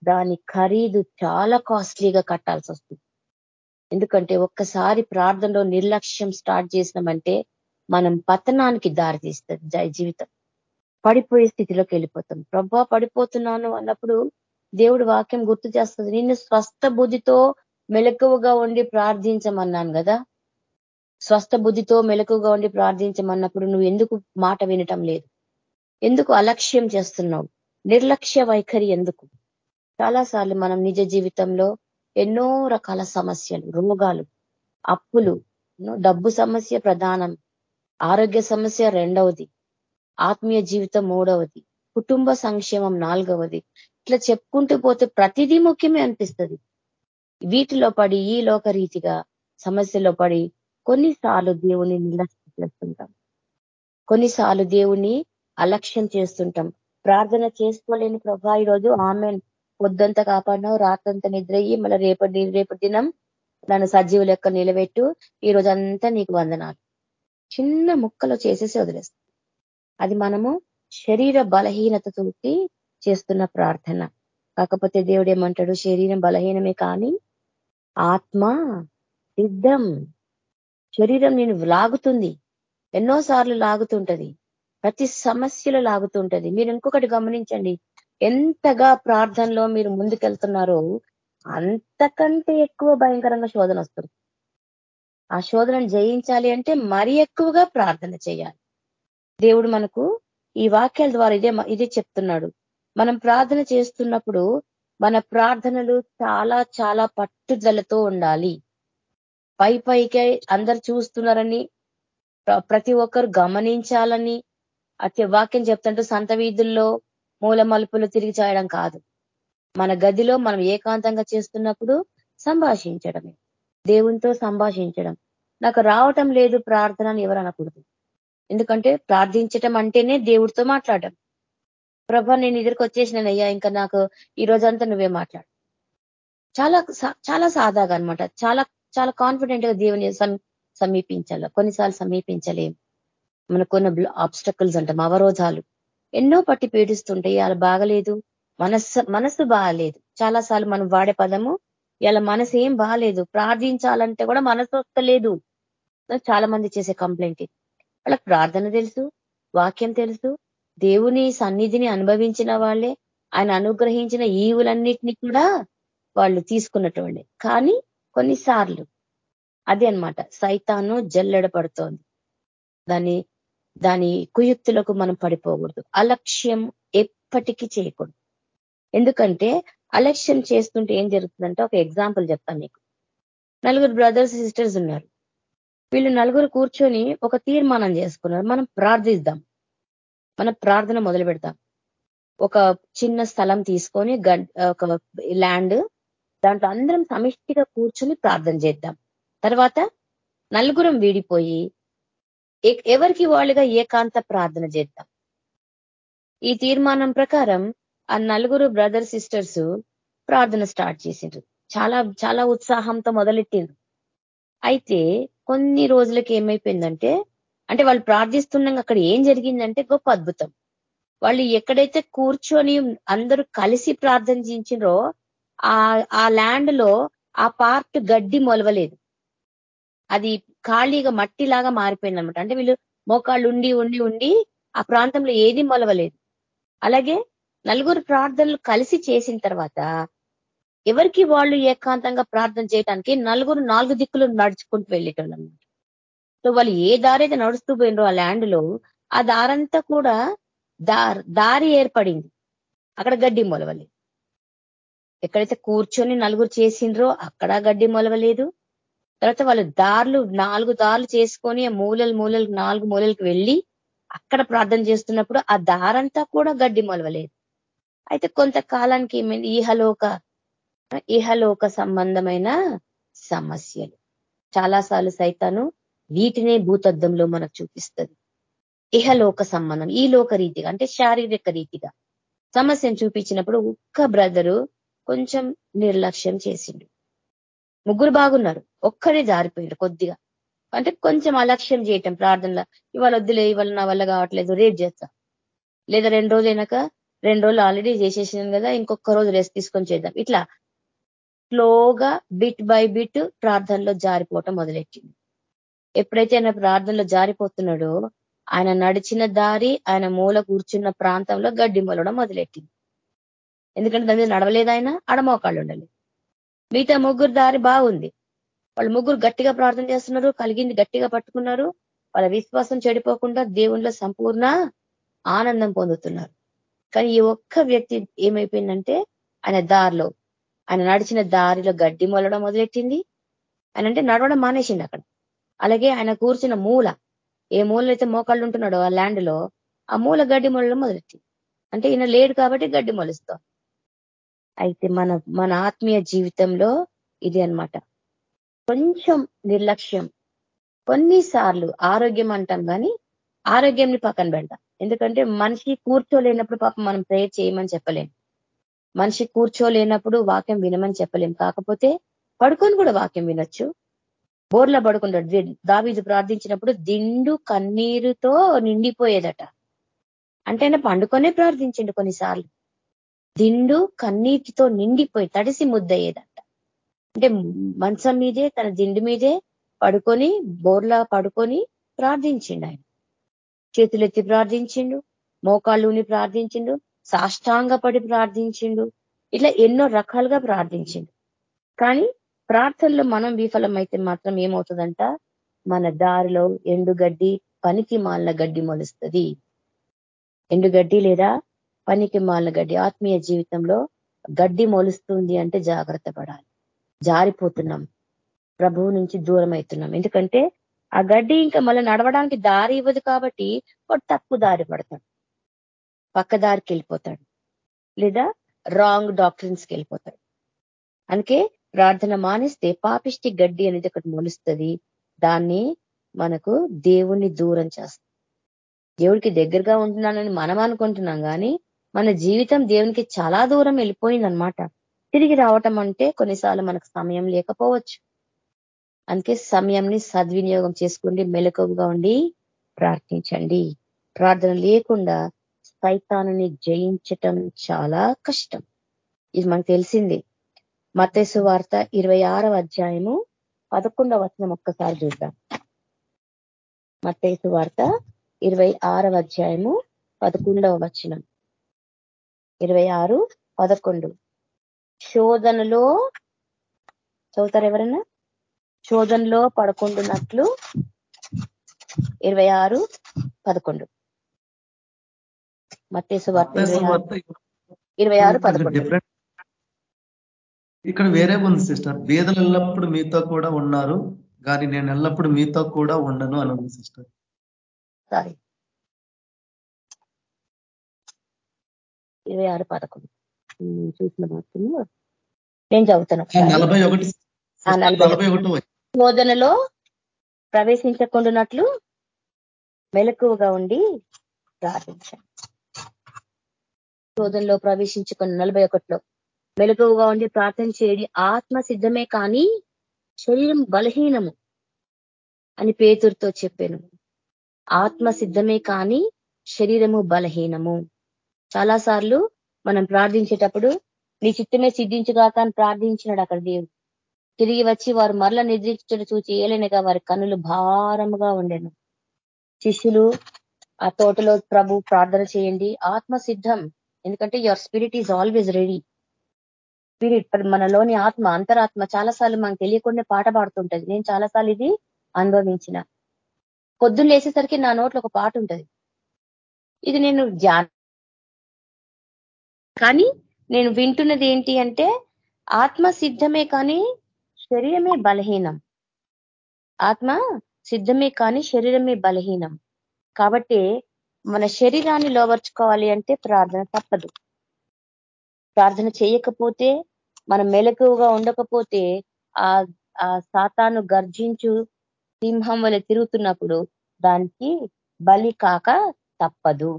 దాని ఖరీదు చాలా కాస్ట్లీగా కట్టాల్సి వస్తుంది. ఎందుకంటే ఒక్కసారి ప్రార్థనలో నిర్లక్ష్యం స్టార్ట్ చేసినామంటే మనం పతనానికి దారి తీస్తుంది జీవితం. పడిపోయే స్థితిలోకి వెళ్ళిపోతాం. ప్రభా పడిపోతున్నాను అన్నప్పుడు దేవుడు వాక్యం గుర్తు చేస్తుంది నిన్ను స్వస్థ బుద్ధితో మెలకువగా ఉండి ప్రార్థించమన్నాను కదా? స్వస్థ బుద్ధితో మెలకుగా ఉండి ప్రార్థించమన్నప్పుడు నువ్వు ఎందుకు మాట వినటం లేదు? ఎందుకు అలక్ష్యం చేస్తున్నావు? నిర్లక్ష్య వైఖరి ఎందుకు? చాలాసార్లు మనం నిజ జీవితంలో ఎన్నో రకాల సమస్యలు రోగాలు అప్పులు డబ్బు సమస్య ప్రధానం ఆరోగ్య సమస్య రెండవది ఆత్మీయ జీవితం మూడవది కుటుంబ సంక్షేమం నాలుగవది. ఇట్లా చెప్పుకుంటూ పోతే ప్రతిదీ ముఖ్యమే అనిపిస్తుంది. వీటిలో పడి ఈ లోకరీతిగా సమస్యలో పడి కొన్నిసార్లు దేవుని నిర్లక్ష్యం చేస్తుంటాం. కొన్నిసార్లు దేవుని అలక్ష్యం చేస్తుంటాం. ప్రార్థన చేసుకోలేని ప్రభా ఈరోజు ఆమె పొద్దంతా కాపాడినావు రాత్రంతా నిద్రయ్యి మళ్ళీ రేపటి రేపటి దినం నన్ను సజీవు లెక్క నిలబెట్టు. ఈ రోజంతా నీకు వందనాలు. చిన్న ముక్కలో చేసేసి వదిలేస్తాం. అది మనము శరీర బలహీనతతోటి చేస్తున్న ప్రార్థన. కాకపోతే దేవుడు ఏమంటాడు? శరీరం బలహీనమే కానీ ఆత్మ సిద్ధం. శరీరం నేను లాగుతుంది. ఎన్నోసార్లు లాగుతుంటది. ప్రతి సమస్యలు లాగుతుంటది. మీరు ఇంకొకటి గమనించండి. ఎంతగా ప్రార్థనలో మీరు ముందుకెళ్తున్నారో అంతకంటే ఎక్కువ భయంకరంగా శోధన వస్తుంది. ఆ శోధనను జయించాలి అంటే మరీ ఎక్కువగా ప్రార్థన చేయాలి. దేవుడు మనకు ఈ వాక్యాల ద్వారా ఇదే ఇదే చెప్తున్నాడు. మనం ప్రార్థన చేస్తున్నప్పుడు మన ప్రార్థనలు చాలా చాలా పట్టుదలతో ఉండాలి. పై పైకే అందరు చూస్తున్నారని ప్రతి ఒక్కరు గమనించాలని అతి వాక్యం చెప్తుంటూ సంత వీధుల్లో మూల మలుపులు తిరిగి చేయడం కాదు. మన గదిలో మనం ఏకాంతంగా చేస్తున్నప్పుడు సంభాషించడమే. దేవునితో సంభాషించడం. నాకు రావటం లేదు ప్రార్థన అని ఎవరు అనకూడదు. ఎందుకంటే ప్రార్థించటం అంటేనే దేవుడితో మాట్లాడడం ప్రభా నేను ఎదురుకు వచ్చేసినానయ్యా. ఇంకా నాకు ఈ రోజంతా నువ్వే మాట్లాడు. చాలా చాలా సాదాగా అనమాట చాలా చాలా కాన్ఫిడెంట్గా దేవుని సమీపించాల. కొన్నిసార్లు సమీపించలేం. మనకున్న ఆబ్స్టకల్స్ అంటాం అవరోధాలు ఎన్నో పట్టి పీడిస్తుంటాయి. అలా బాగలేదు. మనస్సు మనస్సు బాగాలేదు. చాలాసార్లు మనం వాడే పదము ఇలా మనసు ఏం బాగాలేదు. ప్రార్థించాలంటే కూడా మనసు వస్తలేదు. చాలా మంది చేసే కంప్లైంట్ వాళ్ళకి ప్రార్థన తెలుసు వాక్యం తెలుసు దేవుని సన్నిధిని అనుభవించిన వాళ్ళే ఆయన అనుగ్రహించిన ఈవులన్నిటినీ కూడా వాళ్ళు తీసుకున్నటువంటి కానీ కొన్నిసార్లు అదే అనమాట సైతాను జల్లెడ పడుతోంది. దాని దాని కుయుక్తులకు మనం పడిపోకూడదు. అలక్ష్యం ఎప్పటికీ చేయకూడదు. ఎందుకంటే అలక్ష్యం చేస్తుంటే ఏం జరుగుతుందంటే ఒక ఎగ్జాంపుల్ చెప్తాను మీకు. నలుగురు బ్రదర్స్ సిస్టర్స్ ఉన్నారు. వీళ్ళు నలుగురు కూర్చొని ఒక తీర్మానం చేసుకున్నారు. మనం ప్రార్థిద్దాం. మనం ప్రార్థన మొదలు పెడతాం. ఒక చిన్న స్థలం తీసుకొని ఒక ల్యాండ్ దాంట్లో అందరం సమిష్టిగా కూర్చొని ప్రార్థన చేద్దాం. తర్వాత నలుగురం వీడిపోయి ఎవరికి వాళ్ళుగా ఏకాంత ప్రార్థన చేద్దాం. ఈ తీర్మానం ప్రకారం ఆ నలుగురు బ్రదర్ సిస్టర్స్ ప్రార్థన స్టార్ట్ చేసిండ్రు. చాలా చాలా ఉత్సాహంతో మొదలెట్టిండ్రు. అయితే కొన్ని రోజులకి ఏమైపోయిందంటే అంటే వాళ్ళు ప్రార్థిస్తుండగా అక్కడ ఏం జరిగిందంటే గొప్ప అద్భుతం. వాళ్ళు ఎక్కడైతే కూర్చొని అందరూ కలిసి ప్రార్థన చేయించినో ఆ ల్యాండ్లో ఆ పార్ట్ గడ్డి మొలవలేదు. అది ఖాళీగా మట్టిలాగా మారిపోయింది అనమాట అంటే వీళ్ళు మోకాళ్ళు ఉండి ఉండి ఉండి ఆ ప్రాంతంలో ఏది మొలవలేదు. అలాగే నలుగురు ప్రార్థనలు కలిసి చేసిన తర్వాత ఎవరికి వాళ్ళు ఏకాంతంగా ప్రార్థన చేయడానికి నలుగురు నాలుగు దిక్కులు నడుచుకుంటూ వెళ్ళేటోళ్ళు అనమాట సో వాళ్ళు ఏ దారి అయితే నడుస్తూ పోయినరో ఆ ల్యాండ్లో ఆ దారంతా కూడా దారి ఏర్పడింది. అక్కడ గడ్డి మొలవలేదు. ఎక్కడైతే కూర్చొని నలుగురు చేసిండ్రో అక్కడ గడ్డి మొలవలేదు. తర్వాత వాళ్ళు దారులు నాలుగు దారులు చేసుకొని మూలలు మూలలు నాలుగు మూలలకు వెళ్ళి అక్కడ ప్రార్థన చేస్తున్నప్పుడు ఆ దారంతా కూడా గడ్డి మొలవలేదు. అయితే కొంతకాలానికి ఏమైంది ఈహలోక ఇహలోక సంబంధమైన సమస్యలు. చాలాసార్లు సైతాను వీటినే భూతద్దంలో మనకు చూపిస్తుంది. ఇహలోక సంబంధం ఈ లోక రీతిగా అంటే శారీరక రీతిగా. సమస్యను చూపించినప్పుడు ఒక్క బ్రదరు కొంచెం నిర్లక్ష్యం చేసిండు. ముగ్గురు బాగున్నారు ఒక్కడే జారిపోయిండు కొద్దిగా. అంటే కొంచెం అలక్ష్యం చేయటం ప్రార్థనలో ఇవాళ వద్దులే ఇవాళ నా వల్ల కావట్లేదు రేపు చేస్తా. లేదా రెండు రోజులు రెండు రోజులు ఆల్రెడీ చేసేసినాను కదా ఇంకొక రోజు రెస్ట్ తీసుకొని చేద్దాం. ఇట్లా స్లోగా బిట్ బై బిట్ ప్రార్థనలో జారిపోవటం మొదలెట్టింది. ఎప్పుడైతే ఆయన ప్రార్థనలో జారిపోతున్నాడో ఆయన నడిచిన దారి ఆయన మూల కూర్చున్న ప్రాంతంలో గడ్డి మొలడం మొదలెట్టింది. ఎందుకంటే దాని మీద నడవలేదు ఆయన అడమోకాళ్ళు ఉండాలి మిగతా ముగ్గురు దారి బాగుంది. వాళ్ళు ముగ్గురు గట్టిగా ప్రార్థన చేస్తున్నారు కలిగింది గట్టిగా పట్టుకున్నారు. వాళ్ళ విశ్వాసం చెడిపోకుండా దేవుళ్ళ సంపూర్ణ ఆనందం పొందుతున్నారు. కానీ ఈ ఒక్క వ్యక్తి ఏమైపోయిందంటే ఆయన దారిలో ఆయన నడిచిన దారిలో గడ్డి మొలడం మొదలెట్టింది. ఆయన అంటే నడవడం మానేసింది అక్కడ. అలాగే ఆయన కూర్చున్న మూల. ఏ మూలలో అయితే మోకాళ్ళు ఉంటున్నాడో ఆ ల్యాండ్లో ఆ మూల గడ్డి మొలడం మొదలెట్టింది అంటే ఈయన లేడు కాబట్టి గడ్డి మొలుస్తాం. అయితే మన మన ఆత్మీయ జీవితంలో ఇది అన్నమాట. కొంచెం నిర్లక్ష్యం. కొన్నిసార్లు ఆరోగ్యం అంటాం కానీ ఆరోగ్యంని పక్కన పెడతాం. ఎందుకంటే మనిషి కూర్చోలేనప్పుడు పాపం మనం ప్రేయర్ చేయమని చెప్పలేం. మనిషి కూర్చోలేనప్పుడు వాక్యం వినమని చెప్పలేం. కాకపోతే పడుకొని కూడా వాక్యం వినొచ్చు. బోర్లా పడుకుంటాడు. దావీదు ప్రార్థించినప్పుడు దిండు కన్నీరుతో నిండిపోయేదట. అంటే ఆయన పండుకొనే ప్రార్థించిండు కొన్నిసార్లు. దిండు కన్నీటితో నిండిపోయి తడిసి ముద్దయ్యేదట. అంటే మంచం మీదే తన దిండు మీదే పడుకొని బోర్లా పడుకొని ప్రార్థించిండు ఆయన. చేతులెత్తి ప్రార్థించిండు మోకాళ్ళుని ప్రార్థించిండు సాష్టాంగపడి ప్రార్థించిండు ఇట్లా ఎన్నో రకాలుగా ప్రార్థించిండు. కానీ ప్రార్థనలో మనం విఫలమైతే మాత్రం ఏమవుతుందంట? మన దారిలో ఎండుగడ్డి పనికి మాలిన గడ్డి మొలుస్తుంది. ఎండుగడ్డి లేదా పనికి మాలిన గడ్డి. ఆత్మీయ జీవితంలో గడ్డి మొలుస్తుంది అంటే జాగ్రత్త పడాలి. జారిపోతున్నాం. ప్రభువు నుంచి దూరం అవుతున్నాం. ఎందుకంటే ఆ గడ్డి ఇంకా మళ్ళీ నడవడానికి దారి ఇవ్వదు కాబట్టి వాడు తప్పు దారి పడతాడు. పక్క దారికి వెళ్ళిపోతాడు. లేదా రాంగ్ డాక్టర్స్కి వెళ్ళిపోతాడు. అందుకే ప్రార్థన మానేస్తే పాపిష్టి గడ్డి అనేది ఒకటి మొలుస్తుంది. దాన్ని మనకు దేవుణ్ణి దూరం చేస్తుంది. దేవుడికి దగ్గరగా ఉంటున్నానని మనం అనుకుంటున్నాం కానీ మన జీవితం దేవునికి చాలా దూరం వెళ్ళిపోయిందనమాట తిరిగి రావటం అంటే కొన్నిసార్లు మనకు సమయం లేకపోవచ్చు. అందుకే సమయంని సద్వినియోగం చేసుకోండి మెలకువగా ఉండి ప్రార్థించండి. ప్రార్థన లేకుండా సైతానుని జయించటం చాలా కష్టం. ఇది మనకు తెలిసిందే. మతేసు వార్త ఇరవై అధ్యాయము పదకొండవ వచనం ఒక్కసారి చూద్దాం. మతేసు వార్త ఇరవై అధ్యాయము పదకొండవ వచనం. ఇరవై ఆరు పదకొండు. శోధనలో చదువుతారు ఎవరన్నా శోధనలో పడకుండున్నట్లు ఇరవై ఆరు పదకొండు. మత్తేసు వార్త ఇరవై ఆరు పదకొండు. ఇక్కడ వేరే ఉంది సిస్టర్. వేదలు ఎల్లప్పుడు మీతో కూడా ఉన్నారు కానీ నేను ఎల్లప్పుడు మీతో కూడా ఉండను అని ఉంది సిస్టర్. సారీ ఇరవై ఆరు పదకొండు. చూసిన మాత్రము నేను చదువుతాను నలభై ఒకటి నలభై ఒకటి శోధనలో ప్రవేశించకుండానట్లు మెలకువగా ఉండి ప్రార్థించండి. శోధనలో ప్రవేశించుకున్న నలభై ఒకటిలో మెలకువగా ఉండి ప్రార్థన చేయడి. ఆత్మ సిద్ధమే కానీ శరీరం బలహీనము అని పేతురుతో చెప్పాను. ఆత్మ సిద్ధమే కానీ శరీరము బలహీనము. చాలా సార్లు మనం ప్రార్థించేటప్పుడు నీ చిత్తమే సిద్ధించుగాక అని ప్రార్థించినాడు అక్కడ దేవుడు. తిరిగి వచ్చి వారు మరల నిద్రించడం చూచి ఏలైనగా వారి కన్నులు భారముగా ఉండేను. శిష్యులు ఆ తోటలో ప్రభు ప్రార్థన చేయండి. ఆత్మ సిద్ధం. ఎందుకంటే your spirit is always ready. Spirit మనలోని ఆత్మ అంతరాత్మ చాలాసార్లు మనకు తెలియకుండా పాట పాడుతుంటది. నేను చాలాసార్లు ఇది అనుభవించిన. పొద్దున్న లేసేసరికి నా నోట్లో ఒక పాట ఉంటది. ఇది నేను ధ్యాన కానీ నేను వింటున్నది ఏంటి అంటే ఆత్మ సిద్ధమే కానీ శరీరమే బలహీనం. ఆత్మ సిద్ధమే కానీ శరీరమే బలహీనం. కాబట్టి మన శరీరాన్ని లోవర్చుకోవాలి అంటే ప్రార్థన తప్పదు. ప్రార్థన చేయకపోతే మనం మెలకువగా ఉండకపోతే ఆ ఆ సాతాను గర్జించు సింహం వల్ల తిరుగుతున్నప్పుడు దానికి బలి కాక తప్పదు.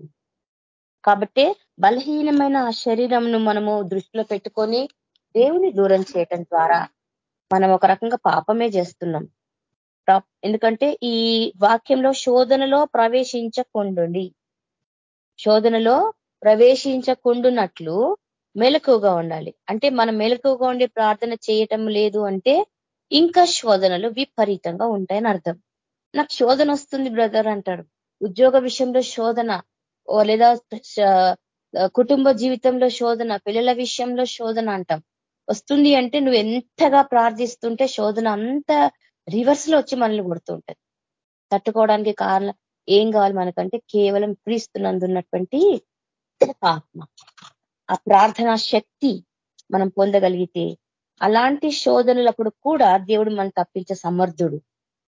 కాబట్టి బలహీనమైన ఆ శరీరంను మనము దృష్టిలో పెట్టుకొని దేవుని దూరం చేయటం ద్వారా మనం ఒక రకంగా పాపమే చేస్తున్నాం. ఎందుకంటే ఈ వాక్యంలో శోధనలో ప్రవేశించకుండుండి. శోధనలో ప్రవేశించకుండునట్లు మెలకువగా ఉండాలి. అంటే మనం మెలకువగా ఉండి ప్రార్థన చేయటం లేదు అంటే ఇంకా శోధనలు విపరీతంగా ఉంటాయని అర్థం. నాకు శోధన వస్తుంది బ్రదర్ అంటాడు ఉద్యోగ విషయంలో శోధన ఓ లేదా కుటుంబ జీవితంలో శోధన పిల్లల విషయంలో శోధన అంటాం. వస్తుంది అంటే నువ్వు ఎంతగా ప్రార్థిస్తుంటే శోధన అంత రివర్స్లో వచ్చి మనల్ని కొడుతుంటది. తట్టుకోవడానికి కారణం ఏం కావాలి మనకంటే కేవలం క్రీస్తున్నందున్నటువంటి ఆత్మ. ఆ ప్రార్థనా శక్తి మనం పొందగలిగితే అలాంటి శోధనలప్పుడు కూడా దేవుడు మనం తప్పించే సమర్థుడు.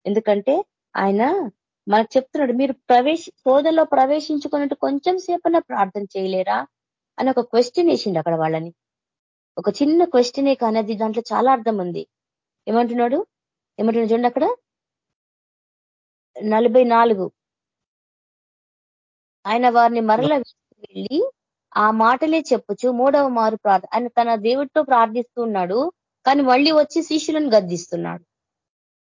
ఎందుకంటే ఆయన మనకు చెప్తున్నాడు మీరు ప్రవేశ శోధనలో ప్రవేశించుకున్నట్టు కొంచెం సేపన్నా ప్రార్థన చేయలేరా అని ఒక క్వశ్చన్ వేసిండు అక్కడ వాళ్ళని. ఒక చిన్న క్వశ్చనే కానీ అది దాంట్లో చాలా అర్థం ఉంది. ఏమంటున్నాడు? ఏమంటున్నాడు చూడండి అక్కడ. నలభై నాలుగు. ఆయన వారిని మరల వెళ్ళి ఆ మాటలే చెప్పచ్చు మూడవ మారు ప్రార్థన ఆయన తన దేవుడితో ప్రార్థిస్తున్నాడు కానీ మళ్ళీ వచ్చి శిష్యులను గద్దిస్తున్నాడు.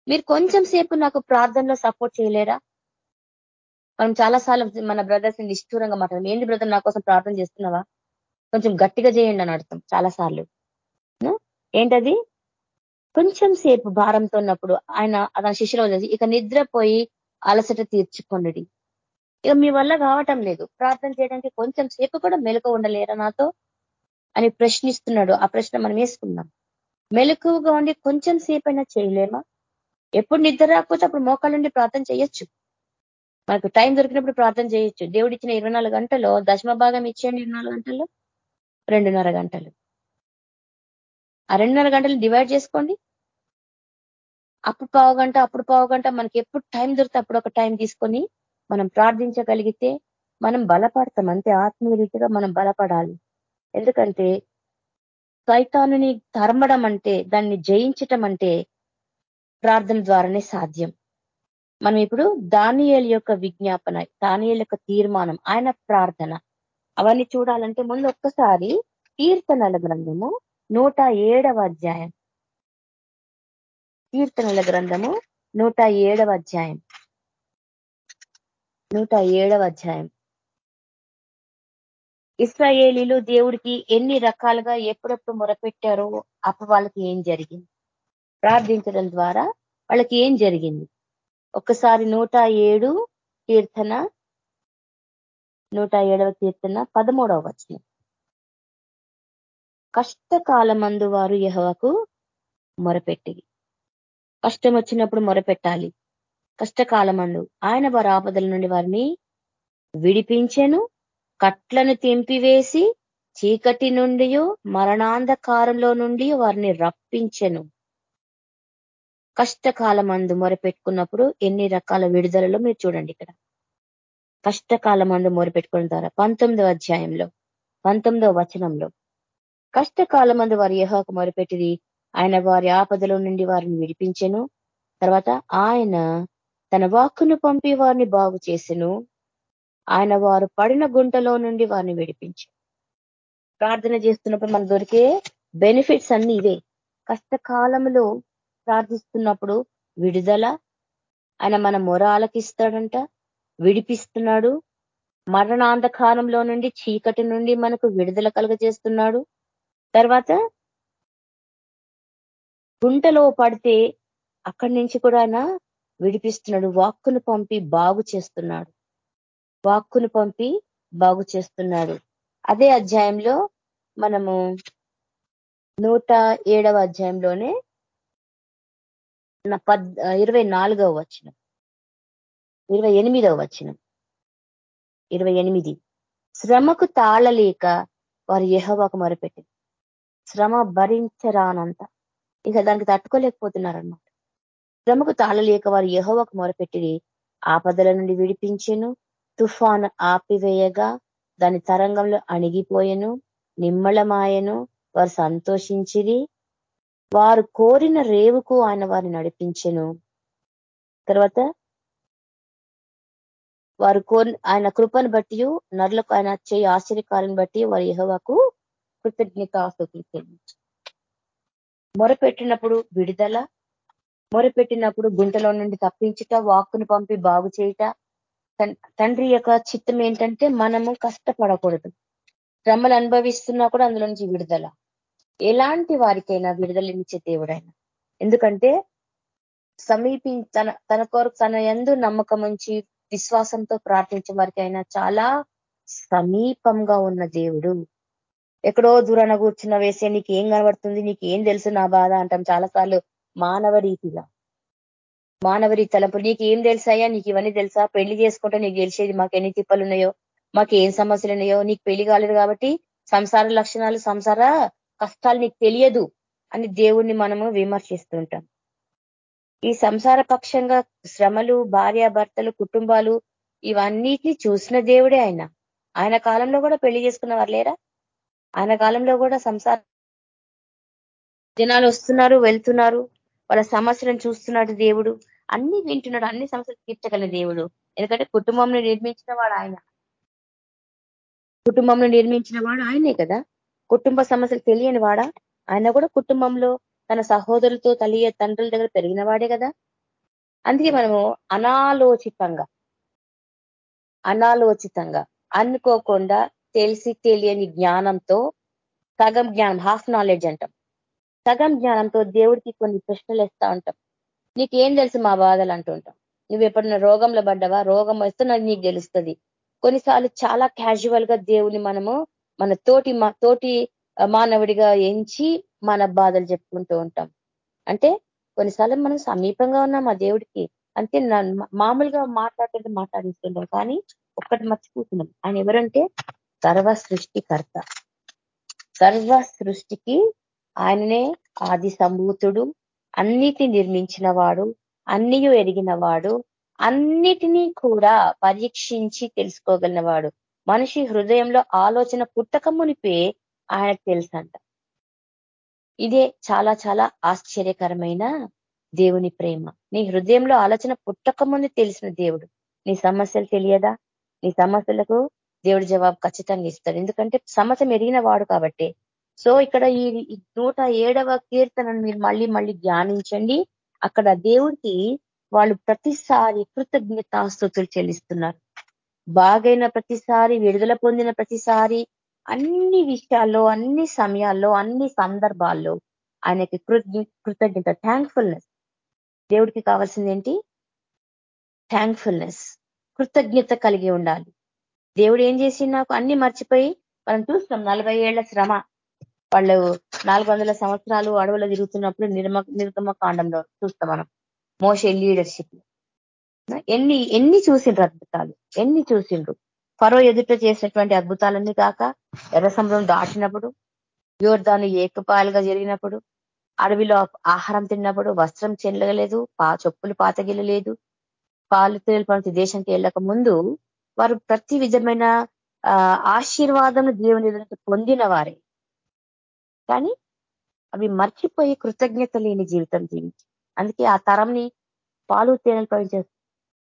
మీరు కొంచెం సేపు నాకు ప్రార్థనలో సపోర్ట్ చేయలేరా? మనం చాలాసార్లు మన బ్రదర్స్ నిష్ఠూరంగా మాట్లాడడం ఏంది బ్రదర్ నా కోసం ప్రార్థన చేస్తున్నావా? కొంచెం గట్టిగా చేయండి అని అర్థం చాలాసార్లు ఏంటది? కొంచెం సేపు భారంతో ఉన్నప్పుడు ఆయన అతని శిష్యులు ఇక నిద్రపోయి అలసట తీర్చుకోండి ఇక మీ వల్ల కావటం లేదు. ప్రార్థన చేయడానికి కొంచెం సేపు కూడా మెలకు ఉండలేరా నాతో? అని ప్రశ్నిస్తున్నాడు. ఆ ప్రశ్న మనం వేసుకున్నాం మెలకువగా ఉండి కొంచెం సేపైనా చేయలేమా? ఎప్పుడు నిద్ర రాకపోతే అప్పుడు మోకాళ్ళ నుండి ప్రార్థన చేయొచ్చు. మనకు టైం దొరికినప్పుడు ప్రార్థన చేయొచ్చు. దేవుడు ఇచ్చిన ఇరవై గంటలో దశమ భాగం ఇచ్చేయండి ఇరవై గంటల్లో రెండున్నర గంటలు. ఆ రెండున్నర గంటలు డివైడ్ చేసుకోండి. అప్పుడు పావు గంట అప్పుడు పావు గంట మనకి ఎప్పుడు టైం దొరికితే అప్పుడు ఒక టైం తీసుకొని మనం ప్రార్థించగలిగితే మనం బలపడతాం. అంతే ఆత్మీయ రీతిగా మనం బలపడాలి. ఎందుకంటే సైతానుని తరమడం అంటే దాన్ని జయించటం అంటే ప్రార్థన ద్వారానే సాధ్యం. మనం ఇప్పుడు దానియేల్ యొక్క విజ్ఞాపన దానియేల్ యొక్క తీర్మానం ఆయన ప్రార్థన అవన్నీ చూడాలంటే ముందు ఒక్కసారి కీర్తనల గ్రంథము నూట ఏడవ అధ్యాయం. కీర్తనల గ్రంథము నూట ఏడవ అధ్యాయం. నూట ఏడవ అధ్యాయం. ఇస్రాయేలీలు దేవుడికి ఎన్ని రకాలుగా ఎప్పుడెప్పుడు మొరపెట్టారో అప్పుడు వాళ్ళకి ఏం జరిగింది? ప్రార్థించడం ద్వారా వాళ్ళకి ఏం జరిగింది? ఒక్కసారి నూట ఏడు కీర్తన నూట ఏడవ కీర్తన పదమూడవ వచనం. కష్టకాలమందు వారు యహవకు మొరపెట్టి కష్టం వచ్చినప్పుడు మొరపెట్టాలి. కష్టకాలమందు ఆయన వారి ఆపదల నుండి వారిని విడిపించెను కట్లను తెంపివేసి చీకటి నుండి మరణాంధకారంలో నుండి వారిని రప్పించెను. కష్టకాలమందు మొరపెట్టుకున్నప్పుడు ఎన్ని రకాల విడుదలలో మీరు చూడండి ఇక్కడ. కష్టకాలమందు మొరపెట్టుకున్న ద్వారా పంతొమ్మిదో అధ్యాయంలో పంతొమ్మిదవ వచనంలో. కష్టకాలమందు వారి యహోకు మొరపెట్టిది ఆయన వారి ఆపదలో నుండి వారిని విడిపించెను. తర్వాత ఆయన తన వాక్కును పంపి వారిని బాగు చేసెను. ఆయన వారు పడిన గుంటలో నుండి వారిని విడిపించు ప్రార్థన చేస్తున్నప్పుడు మనకు దొరికే బెనిఫిట్స్ అన్ని ఇవే. కష్టకాలంలో ప్రార్థిస్తున్నప్పుడు విడుదల. ఆయన మన మొర ఆలకిస్తాడంట విడిపిస్తున్నాడు. మరణాంధకారంలో నుండి చీకటి నుండి మనకు విడుదల కలుగజేస్తున్నాడు. తర్వాత గుంటలో పడితే అక్కడి నుంచి కూడా ఆయన విడిపిస్తున్నాడు. వాక్కును పంపి బాగు చేస్తున్నాడు. వాక్కును పంపి బాగు చేస్తున్నాడు. అదే అధ్యాయంలో మనము నూట ఏడవ అధ్యాయంలోనే పద్ ఇరవై నాలుగవ వచనం. ఇరవై ఎనిమిదవ వచనం. ఇరవై ఎనిమిది. శ్రమకు తాళలేక వారు యహోవాకు మొరపెట్టింది శ్రమ భరించరానంత. ఇంకా దానికి తట్టుకోలేకపోతున్నారన్నమాట. శ్రమకు తాళలేక వారు యహోవకు మొరపెట్టి ఆపదల నుండి విడిపించెను తుఫాను ఆపివేయగా దాని తరంగంలో అణిగిపోయెను నిమ్మలమాయను వారు సంతోషించిరి వారు కోరిన రేవుకు ఆయన వారిని నడిపించెను. తర్వాత వారు కోరి ఆయన కృపను బట్టి నరులకు ఆయన చేయి ఆశ్చర్యకాలను బట్టి వారి యహోవాకు కృతజ్ఞతాస్తుతులు చెల్లించు మొరపెట్టినప్పుడు విడుదల మొరపెట్టినప్పుడు గుంటలో నుండి తప్పించుట వాక్కును పంపి బాగు చేయుట. తండ్రి యొక్క చిత్తం ఏంటంటే మనము కష్టపడకూడదు. శ్రమలు అనుభవిస్తున్నా కూడా అందులో నుంచి విడుదల. ఎలాంటి వారికైనా విడుదలనిచ్చే దేవుడైనా. ఎందుకంటే సమీపి తన తన కొరకు తన ఎందు నమ్మకం ఉంచి విశ్వాసంతో ప్రార్థించే వారికి చాలా సమీపంగా ఉన్న దేవుడు. ఎక్కడో దూరాన కూర్చున్న వేసే నీకు ఏం కనబడుతుంది? నీకు ఏం తెలుసు నా బాధ? అంటాం. చాలాసార్లు మానవ రీతిగా మానవ రీతి తలపు నీకు ఏం తెలుసాయా నీకు ఇవన్నీ తెలుసా? పెళ్ళి చేసుకుంటే నీకు తెలిసేది మాకు ఎన్ని తిప్పలు ఉన్నాయో మాకు ఏం సమస్యలు ఉన్నాయో నీకు పెళ్ళి కాలేదు కాబట్టి సంసార లక్షణాలు సంసార కష్టాలు నీకు తెలియదు అని దేవుణ్ణి మనము విమర్శిస్తుంటాం. ఈ సంసార పక్షంగా శ్రమలు భార్య భర్తలు కుటుంబాలు ఇవన్నిటిని చూసిన దేవుడే ఆయన. ఆయన కాలంలో కూడా పెళ్ళి చేసుకున్న వారు లేరా? ఆయన కాలంలో కూడా సంసార జనాలు వస్తున్నారు వెళ్తున్నారు. వాళ్ళ సమస్యలను చూస్తున్నాడు దేవుడు. అన్ని వింటున్నాడు అన్ని సమస్యలు తీర్చగల దేవుడు. ఎందుకంటే కుటుంబంను నిర్మించిన వాడు ఆయన. కుటుంబంలో నిర్మించిన వాడు ఆయనే కదా. కుటుంబ సమస్యలు తెలియని వాడా? ఆయన కూడా కుటుంబంలో తన సహోదరులతో తల్లి తండ్రుల దగ్గర పెరిగిన వాడే కదా. అందుకే మనము అనాలోచితంగా అనాలోచితంగా అనుకోకుండా తెలిసి తెలియని జ్ఞానంతో సగం జ్ఞానం హాఫ్ నాలెడ్జ్ అంటాం. సగం జ్ఞానంతో దేవుడికి కొన్ని ప్రశ్నలు ఇస్తా ఉంటాం. నీకేం తెలుసు మా బాధలు అంటుంటాం నువ్వు ఎప్పుడన్నా రోగంలో పడ్డవా? రోగం వస్తే నీకు తెలుస్తుంది. కొన్నిసార్లు చాలా క్యాజువల్గా దేవుని మనము మన తోటి తోటి మానవుడిగా ఎంచి మన బాధలు చెప్పుకుంటూ ఉంటాం. అంటే కొన్నిసార్లు మనం సమీపంగా ఉన్నాం ఆ దేవుడికి. అంతే మామూలుగా మాట్లాడేది మాట్లాడిస్తుంటాం. కానీ ఒక్కటి మర్చిపోతున్నాం. ఆయన ఎవరంటే సర్వ సృష్టికర్త సర్వ సృష్టికి ఆయననే ఆది సంభూతుడు అన్నిటిని నిర్మించిన వాడు అన్నియు ఎరిగిన వాడు అన్నిటినీ కూడా పరీక్షించి తెలుసుకోగలిగిన వాడు మనిషి హృదయంలో ఆలోచన పుట్టక మునిపే ఆయనకు తెలుసంట. ఇదే చాలా చాలా ఆశ్చర్యకరమైన దేవుని ప్రేమ. నీ హృదయంలో ఆలోచన పుట్టక ముందు తెలిసిన దేవుడు. నీ సమస్యలు తెలియదా? నీ సమస్యలకు దేవుడు జవాబు ఖచ్చితంగా ఇస్తాడు. ఎందుకంటే సమస్య మెరిగిన వాడు కాబట్టి సో ఇక్కడ ఈ నూట ఏడవ కీర్తనను మీరు మళ్ళీ మళ్ళీ ధ్యానించండి. అక్కడ దేవుడికి వాళ్ళు ప్రతిసారి కృతజ్ఞతాస్తుతులు చెల్లిస్తున్నారు. బాగైన ప్రతిసారి విడుదల పొందిన ప్రతిసారి అన్ని విషయాల్లో అన్ని సమయాల్లో అన్ని సందర్భాల్లో ఆయనకి కృతజ్ఞత థ్యాంక్ఫుల్నెస్ దేవుడికి కావాల్సింది ఏంటి? థ్యాంక్ఫుల్నెస్ కృతజ్ఞత కలిగి ఉండాలి. దేవుడు ఏం చేసి నాకు? అన్ని మర్చిపోయి మనం చూస్తాం నలభై ఏళ్ళ శ్రమ. వాళ్ళు నాలుగు వందల సంవత్సరాలు అడవులు తిరుగుతున్నప్పుడు నిర్మ నిర్గమ కాండంలో చూస్తాం మనం. మోసే లీడర్షిప్ ఎన్ని ఎన్ని చూసిండ్రు అద్భుతాలు? ఎన్ని చూసిండ్రు? ఫరో ఎదుట చేసినటువంటి అద్భుతాలన్నీ కాక ఎర్ర దాటినప్పుడు యోర్దాను ఏకపాయలుగా జరిగినప్పుడు అడవిలో ఆహారం తిన్నప్పుడు వస్త్రం చెల్లగలేదు పా చెప్పులు పాతగిలలేదు పాలు తేలిపడి దేశంకి వెళ్ళక ముందు వారు ప్రతి విధమైన ఆశీర్వాదం దేవుని పొందిన వారే. కానీ అవి మర్చిపోయి కృతజ్ఞత లేని జీవితం జీవించి. అందుకే ఆ తరంని పాలు తేనెలు ప్రవహించే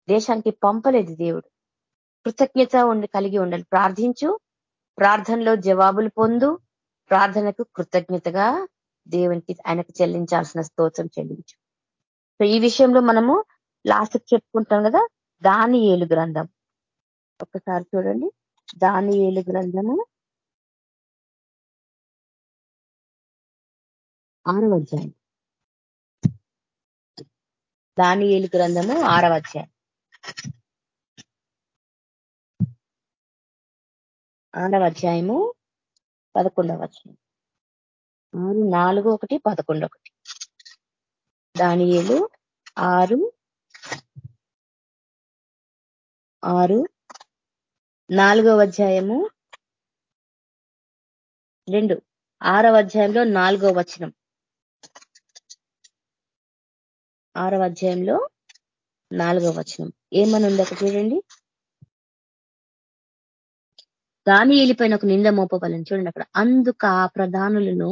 దేశానికి పంపలేదు దేవుడు. కృతజ్ఞత ఉండి కలిగి ఉండాలి. ప్రార్థించు ప్రార్థనలో జవాబులు పొందు ప్రార్థనకు కృతజ్ఞతగా దేవునికి ఆయనకు చెల్లించాల్సిన స్తోత్రం చెల్లించు. సో ఈ విషయంలో మనము లాస్ట్ చెప్పుకుంటాం కదా దాని ఏలు గ్రంథం. ఒక్కసారి చూడండి. దాని ఏలు గ్రంథము ఆరవ అధ్యాయం. దాని ఏలు గ్రంథము ఆరవ అధ్యాయం. ఆరవ అధ్యాయము పదకొండవ అధ్యాయం ఆరు నాలుగు ఒకటి పదకొండు ఒకటి. దానియేలు ఆరు ఆరు నాలుగవ అధ్యాయము రెండు. ఆరవ అధ్యాయంలో నాలుగో వచనం. ఆరవ అధ్యాయంలో నాలుగవ వచనం. ఏమని ఉంది అక్కడ చూడండి. దాని వెళ్ళిపోయిన ఒక నింద మోపవాలని. చూడండి అక్కడ. అందుక ఆ ప్రధానులను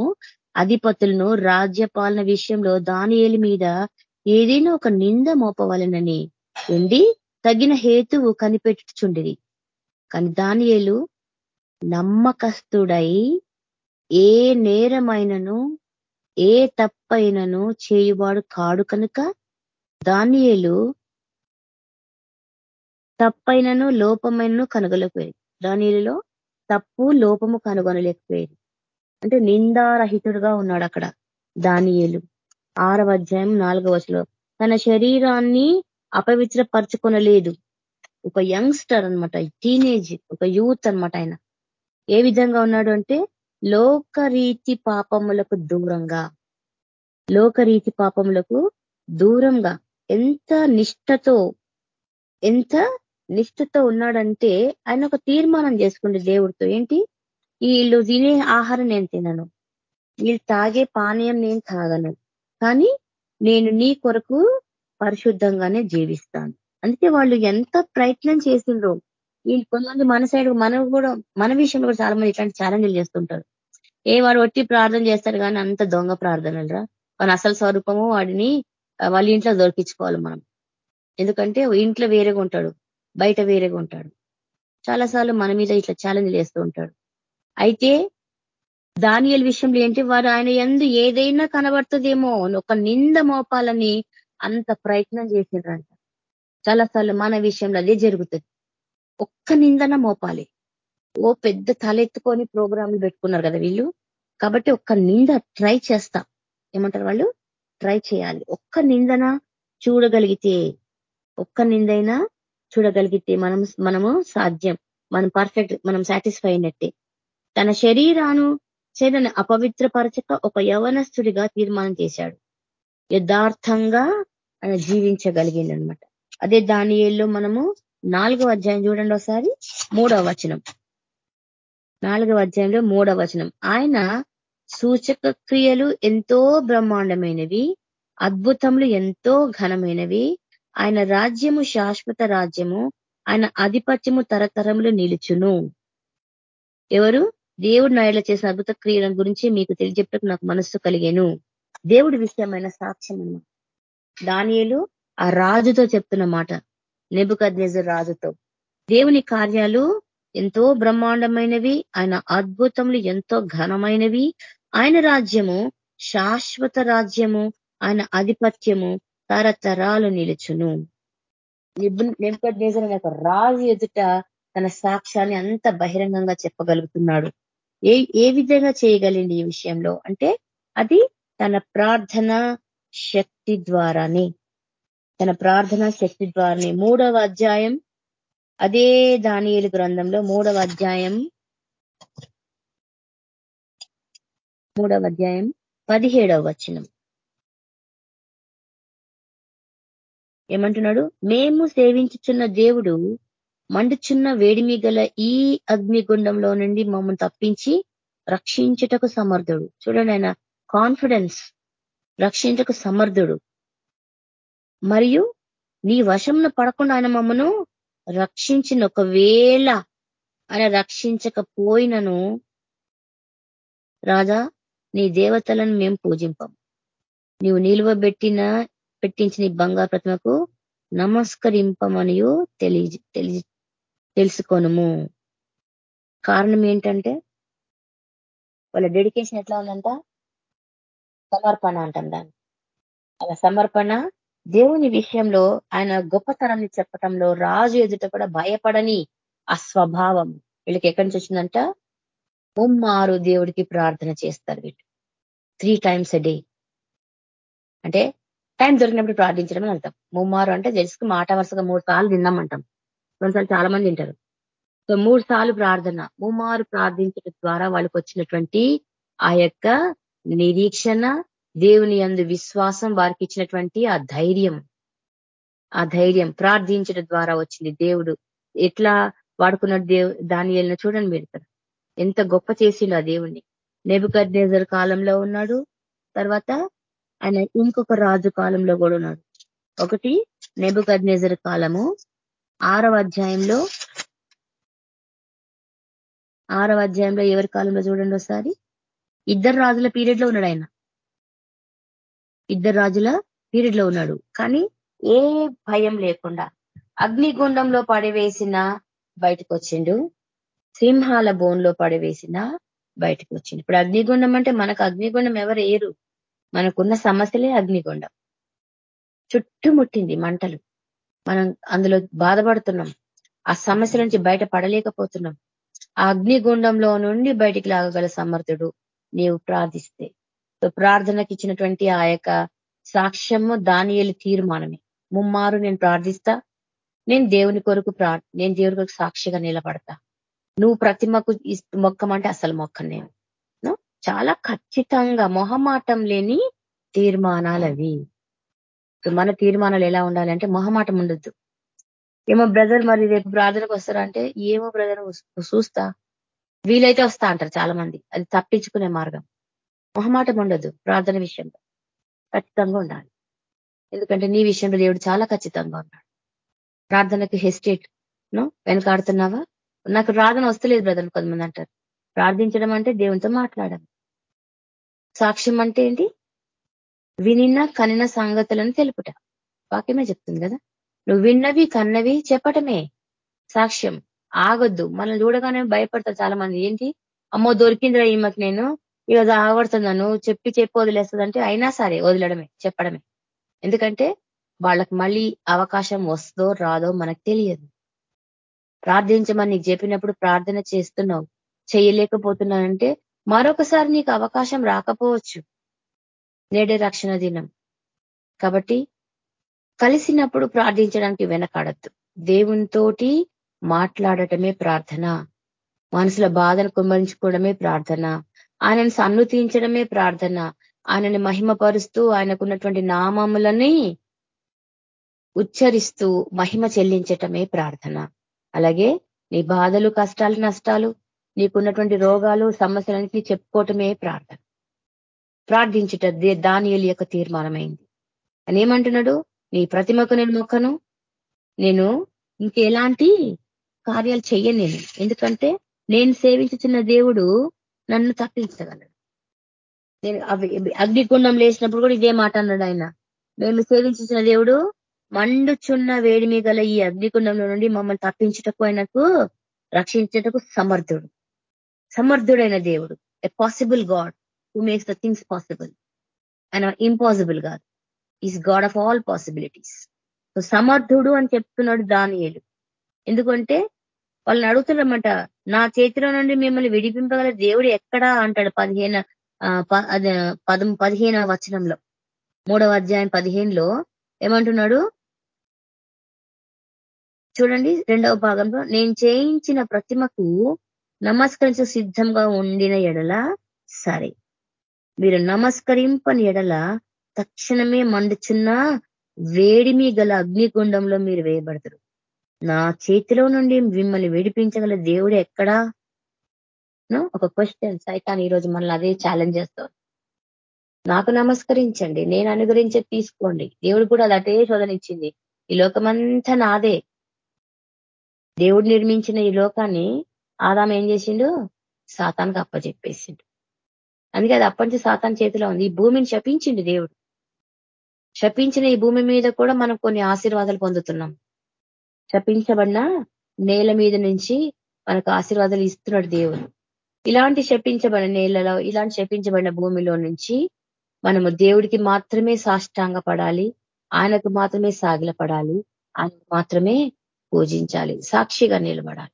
అధిపతులను రాజ్యపాలన విషయంలో దానియేలి మీద ఏదైనా ఒక నింద మోపవాలనని ఉండి తగిన హేతువు కనిపెట్టుచుండిది కానీ దానియేలు నమ్మకస్తుడై ఏ నేరమైనను ఏ తప్పైనను చేయువాడు కాడు కనుక? దానియేలు తప్పైనను లోపమైనను కనుగొనలేకపోయాడు దానిలో తప్పు లోపము కనుగొనలేకపోయేది. అంటే నిందారహితుడుగా ఉన్నాడు అక్కడ దానియేలు. ఆరవ అధ్యాయం నాలుగవ వచలో తన శరీరాన్ని అపవిత్రపరచుకొనలేదు. ఒక యంగ్స్టర్ అనమాట టీనేజ్ ఒక యూత్ అనమాట ఆయన. ఏ విధంగా ఉన్నాడు అంటే లోకరీతి పాపములకు దూరంగా. లోకరీతి పాపములకు దూరంగా. ఎంత నిష్టతో ఎంత నిష్ఠతో ఉన్నాడంటే ఆయన ఒక తీర్మానం చేసుకుంటే దేవుడితో. ఏంటి? వీళ్ళు తినే ఆహారం నేను తినను. వీళ్ళు తాగే పానీయం నేను తాగను. కానీ నేను నీ కొరకు పరిశుద్ధంగానే జీవిస్తాను. అందుకే వాళ్ళు ఎంత ప్రయత్నం చేసిండ్రో వీళ్ళు కొంతమంది మన సైడ్ మనం కూడా మన విషయంలో కూడా చాలా మంది ఇట్లాంటి ఛాలెంజ్లు చేస్తుంటారు. ఏ వాడు ఒట్టి ప్రార్థన చేస్తారు కానీ అంత దొంగ ప్రార్థనలరా మన అసలు స్వరూపము వాడిని వాళ్ళ ఇంట్లో దొరికించుకోవాలి మనం. ఎందుకంటే ఇంట్లో వేరేగా ఉంటాడు బయట వేరేగా ఉంటాడు. చాలాసార్లు మన మీద ఇట్లా ఛాలెంజ్ చేస్తూ ఉంటాడు. అయితే దానియల విషయంలో ఏంటి? వారు ఆయన ఎందు ఏదైనా కనబడుతుందేమో ఒక నింద మోపాలని అంత ప్రయత్నం చేసిండ్రంట. చాలాసార్లు మన విషయంలో అదే జరుగుతుంది. ఒక్క నిందన మోపాలి. ఓ పెద్ద తలెత్తుకొని ప్రోగ్రాంలు పెట్టుకున్నారు కదా వీళ్ళు. కాబట్టి ఒక్క నింద ట్రై చేస్తా. ఏమంటారు వాళ్ళు? ట్రై చేయాలి. ఒక్క నిందన చూడగలిగితే ఒక్క నిందైనా చూడగలిగితే మనం మనము సాధ్యం. మనం పర్ఫెక్ట్ మనం సాటిస్ఫై అయినట్టే. తన శరీరాను చేదని అపవిత్రపరచక ఒక యవనస్తుడిగా తీర్మానం చేశాడు. యథార్థంగా ఆయన జీవించగలిగింది అదే అదే దానిలో మనము నాలుగవ అధ్యాయం చూడండి ఒకసారి. మూడవ వచనం. నాలుగవ అధ్యాయంలో మూడవ వచనం. ఆయన సూచక క్రియలు ఎంతో బ్రహ్మాండమైనవి అద్భుతములు ఎంతో ఘనమైనవి. ఆయన రాజ్యము శాశ్వత రాజ్యము ఆయన ఆధిపత్యము తరతరములు నిలుచును. ఎవరు? దేవుడు నాయల చేసిన అద్భుత క్రియల గురించి మీకు తెలియజెప్పకు నాకు మనస్సు కలిగాను. దేవుడి విషయమైన సాక్ష్యం అన్నమాట దానియలు ఆ రాజుతో చెప్తున్న మాట. నెబుకద్నెజర్ రాజుతో దేవుని కార్యాలు ఎంతో బ్రహ్మాండమైనవి ఆయన అద్భుతములు ఎంతో ఘనమైనవి. ఆయన రాజ్యము శాశ్వత రాజ్యము ఆయన ఆధిపత్యము తరతరాలు నిలుచును. నెబుకద్నేజర్ అనే ఒక రాజు ఎదుట తన సాక్ష్యాన్ని అంత బహిరంగంగా చెప్పగలుగుతున్నాడు. ఏ ఏ విధంగా చేయగలిగింది ఈ విషయంలో? అంటే అది తన ప్రార్థన శక్తి ద్వారానే. తన ప్రార్థన శక్తి ద్వారానే మూడవ అధ్యాయం అదే దానియలు గ్రంథంలో మూడవ అధ్యాయం మూడవ అధ్యాయం పదిహేడవ వచనం. ఏమంటున్నాడు? మేము సేవించుచున్న దేవుడు మండుచున్న వేడిమి గల ఈ అగ్నిగుండంలో నుండి మమ్మల్ని తప్పించి రక్షించుటకు సమర్థుడు. చూడండి ఆయన కాన్ఫిడెన్స్ రక్షించకు సమర్థుడు. మరియు నీ వశంను పడకుండా ఆయన మమ్మను రక్షించిన ఒకవేళ ఆయన రక్షించకపోయినను రాజా నీ దేవతలను మేము పూజింపం. నీవు నిలువబెట్టిన పెట్టించిన బంగారు ప్రతిమకు నమస్కరింపమనియు తెలియ తెలి తెలుసుకోనము. కారణం ఏంటంటే వాళ్ళ డెడికేషన్ ఎట్లా ఉందంట? సమర్పణ అంటాం దాన్ని. అలా సమర్పణ దేవుని విషయంలో ఆయన గొప్పతనాన్ని చెప్పటంలో రాజు ఎదుట కూడా భయపడని ఆ స్వభావం వీళ్ళకి ఎక్కడి నుంచి వచ్చిందంట? ముమ్మారు దేవుడికి ప్రార్థన చేస్తారు వీళ్ళు. త్రీ టైమ్స్ ఎ డే అంటే టైం దొరికినప్పుడు ప్రార్థించడం అని అర్థం. ముమ్మారు అంటే జస్ట్ మాట వరుసగా మూడు సార్లు తిన్నామంటాం కొన్నిసార్లు చాలా మంది తింటారు సో మూడు సార్లు ప్రార్థన. ముమ్మారు ప్రార్థించడం ద్వారా వాళ్ళకి వచ్చినటువంటి ఆ యొక్క నిరీక్షణ దేవుని అందు విశ్వాసం వారికి ఇచ్చినటువంటి ఆ ధైర్యం. ఆ ధైర్యం ప్రార్థించడం ద్వారా వచ్చింది దేవుడు. ఎట్లా వాడుకున్న దేవు దాని వెళ్ళిన చూడండి మీరు ఇక్కడ. ఎంత గొప్ప చేసిండు ఆ దేవుణ్ణి. నెబుకర్నేజర్ కాలంలో ఉన్నాడు. తర్వాత ఆయన ఇంకొక రాజు కాలంలో కూడా ఉన్నాడు. ఒకటి నెబుకర్నేజర్ కాలము. ఆరవ అధ్యాయంలో ఆరవ అధ్యాయంలో ఎవరి కాలంలో చూడండి ఒకసారి. ఇద్దరు రాజుల పీరియడ్లో ఉన్నాడు ఆయన. ఇద్దరు రాజుల పీరియడ్లో ఉన్నాడు. కానీ ఏ భయం లేకుండా అగ్నిగుండంలో పడివేసిన బయటకు వచ్చిండు సింహాల బోన్లో పడివేసిన బయటకు వచ్చిండు ఇప్పుడు అగ్నిగుండం అంటే మనకు అగ్నిగుండం ఎవరు ఏరు? మనకున్న సమస్యలే అగ్నిగుండం. చుట్టుముట్టింది మంటలు. మనం అందులో బాధపడుతున్నాం. ఆ సమస్య నుంచి బయట పడలేకపోతున్నాం. ఆ అగ్నిగుండంలో నుండి బయటికి లాగగల సమర్థుడు నీవు ప్రార్థిస్తే సో ప్రార్థనకి ఇచ్చినటువంటి ఆ యొక్క సాక్ష్యము దానియలు తీర్మానమే. ముమ్మారు నేను ప్రార్థిస్తా నేను దేవుని కొరకు నేను దేవుని కొరకు సాక్షిగా నిలబడతా. నువ్వు ప్రతిమకు మొక్కమంటే అసలు మొక్కను నేను చాలా ఖచ్చితంగా మొహమాటం లేని తీర్మానాలు అవి మన తీర్మానాలు ఎలా ఉండాలి అంటే మొహమాటం ఉండొద్దు. ఏమో బ్రదర్ మరి రేపు ప్రార్థనకు వస్తారంటే ఏమో బ్రదర్ చూస్తా. వీలైతే వస్తా అంటారు చాలా మంది అది తప్పించుకునే మార్గం. మొహమాటం ఉండదు ప్రార్థన విషయంలో. ఖచ్చితంగా ఉండాలి. ఎందుకంటే నీ విషయంలో దేవుడు చాలా ఖచ్చితంగా ఉన్నాడు. ప్రార్థనకు హెస్టేట్. ను వెనకాడుతున్నావా? నాకు ప్రార్థన వస్తలేదు బ్రదర్ కొంతమంది అంటారు. ప్రార్థించడం అంటే దేవునితో మాట్లాడడం. సాక్ష్యం అంటే ఏంటి? వినిన కనిన సంగతులను తెలుపుట. వాక్యమే చెప్తుంది కదా? నువ్వు విన్నవి కన్నవి చెప్పటమే సాక్ష్యం. ఆగొద్దు. మనం చూడగానే భయపడతారు చాలా మంది ఏంటి? అమ్మో దొరికిందిరా ఈమెకు నేను. ఇక ఆగబడుతున్నాను చెప్పి చెప్పి వదిలేస్తుందంటే అయినా సరే వదిలడమే చెప్పడమే. ఎందుకంటే వాళ్ళకి మళ్ళీ అవకాశం వస్తుందో రాదో మనకు తెలియదు. ప్రార్థించమని నీకు చెప్పినప్పుడు ప్రార్థన చేస్తున్నావు చేయలేకపోతున్నానంటే మరొకసారి నీకు అవకాశం రాకపోవచ్చు. నేడే రక్షణ దినం. కాబట్టి కలిసినప్పుడు ప్రార్థించడానికి వెనకాడద్దు. దేవునితోటి మాట్లాడటమే ప్రార్థన. మనసుల బాధను కుమ్మరించుకోవడమే ప్రార్థన. ఆయనను సన్నుతించడమే ప్రార్థన. ఆయనని మహిమపరుస్తూ ఆయనకున్నటువంటి నామములని ఉచ్చరిస్తూ మహిమ చెల్లించటమే ప్రార్థన. అలాగే నీ బాధలు కష్టాలు నష్టాలు నీకున్నటువంటి రోగాలు సమస్యలన్నింటినీ చెప్పుకోవటమే ప్రార్థన. ప్రార్థించుట దానియలు యొక్క తీర్మానమైంది. అని ఏమంటున్నాడు? నీ ప్రతిమకు నేను మొక్కను నేను ఇంకెలాంటి కార్యాలు చెయ్యను నేను ఎందుకంటే నేను సేవించుతున్న దేవుడు నన్ను తప్పించగలడు. నేను అగ్నిగుండం లేచినప్పుడు కూడా ఇదే మాట అన్నాడు ఆయన. మేము సేవించిన దేవుడు మండుచున్న వేడిమి గల ఈ అగ్నిగుండంలో నుండి మమ్మల్ని తప్పించుటకు ఆయనకు రక్షించటకు సమర్థుడు. సమర్థుడైన దేవుడు. A possible God who makes the things possible ఆయన ఇంపాసిబుల్ కాదు is God of all possibilities so సమర్థుడు అని చెప్తున్నాడు దానియేలు ఎందుకంటే వాళ్ళని అడుగుతున్నారన్నమాట. నా చేతిలో నుండి మిమ్మల్ని విడిపింపగల దేవుడు ఎక్కడా అంటాడు పదిహేను పదం పదిహేన వచనంలో. మూడవ అధ్యాయం పదిహేనులో ఏమంటున్నాడు? చూడండి రెండవ భాగంలో నేను చేయించిన ప్రతిమకు నమస్కరించ సిద్ధంగా ఉండిన ఎడల సరే. మీరు నమస్కరింపని ఎడల తక్షణమే మండుచున్న వేడిమి గల అగ్నిగుండంలో మీరు వేయబడతారు. నా చేతిలో నుండి మిమ్మల్ని విడిపించగల దేవుడు ఎక్కడా? ఒక క్వశ్చన్ సైతాన్ ఈరోజు మనల్ని అదే ఛాలెంజ్ చేస్తాం నాకు నమస్కరించండి. నేను అనుగ్రహించే తీసుకోండి. దేవుడు కూడా అది అదే శోధనిచ్చింది ఈ లోకమంతా నాదే. దేవుడు నిర్మించిన ఈ లోకాన్ని ఆదాం ఏం చేసిండు? సాతానికి అప్పచెప్పేసిండు అందుకే అది అప్పటి సాతాన్ చేతిలో ఉంది. ఈ భూమిని శపించిండు దేవుడు. శపించిన ఈ భూమి మీద కూడా మనం కొన్ని ఆశీర్వాదాలు పొందుతున్నాం. శపించబడిన నేల మీద నుంచి మనకు ఆశీర్వాదాలు ఇస్తున్నాడు దేవుడు. ఇలాంటి శపించబడిన నేలలో ఇలాంటి శపించబడిన భూమిలో నుంచి మనము దేవుడికి మాత్రమే సాష్టాంగ పడాలి ఆయనకు మాత్రమే సాగిల పడాలి ఆయనకు మాత్రమే పూజించాలి సాక్షిగా నిలబడాలి.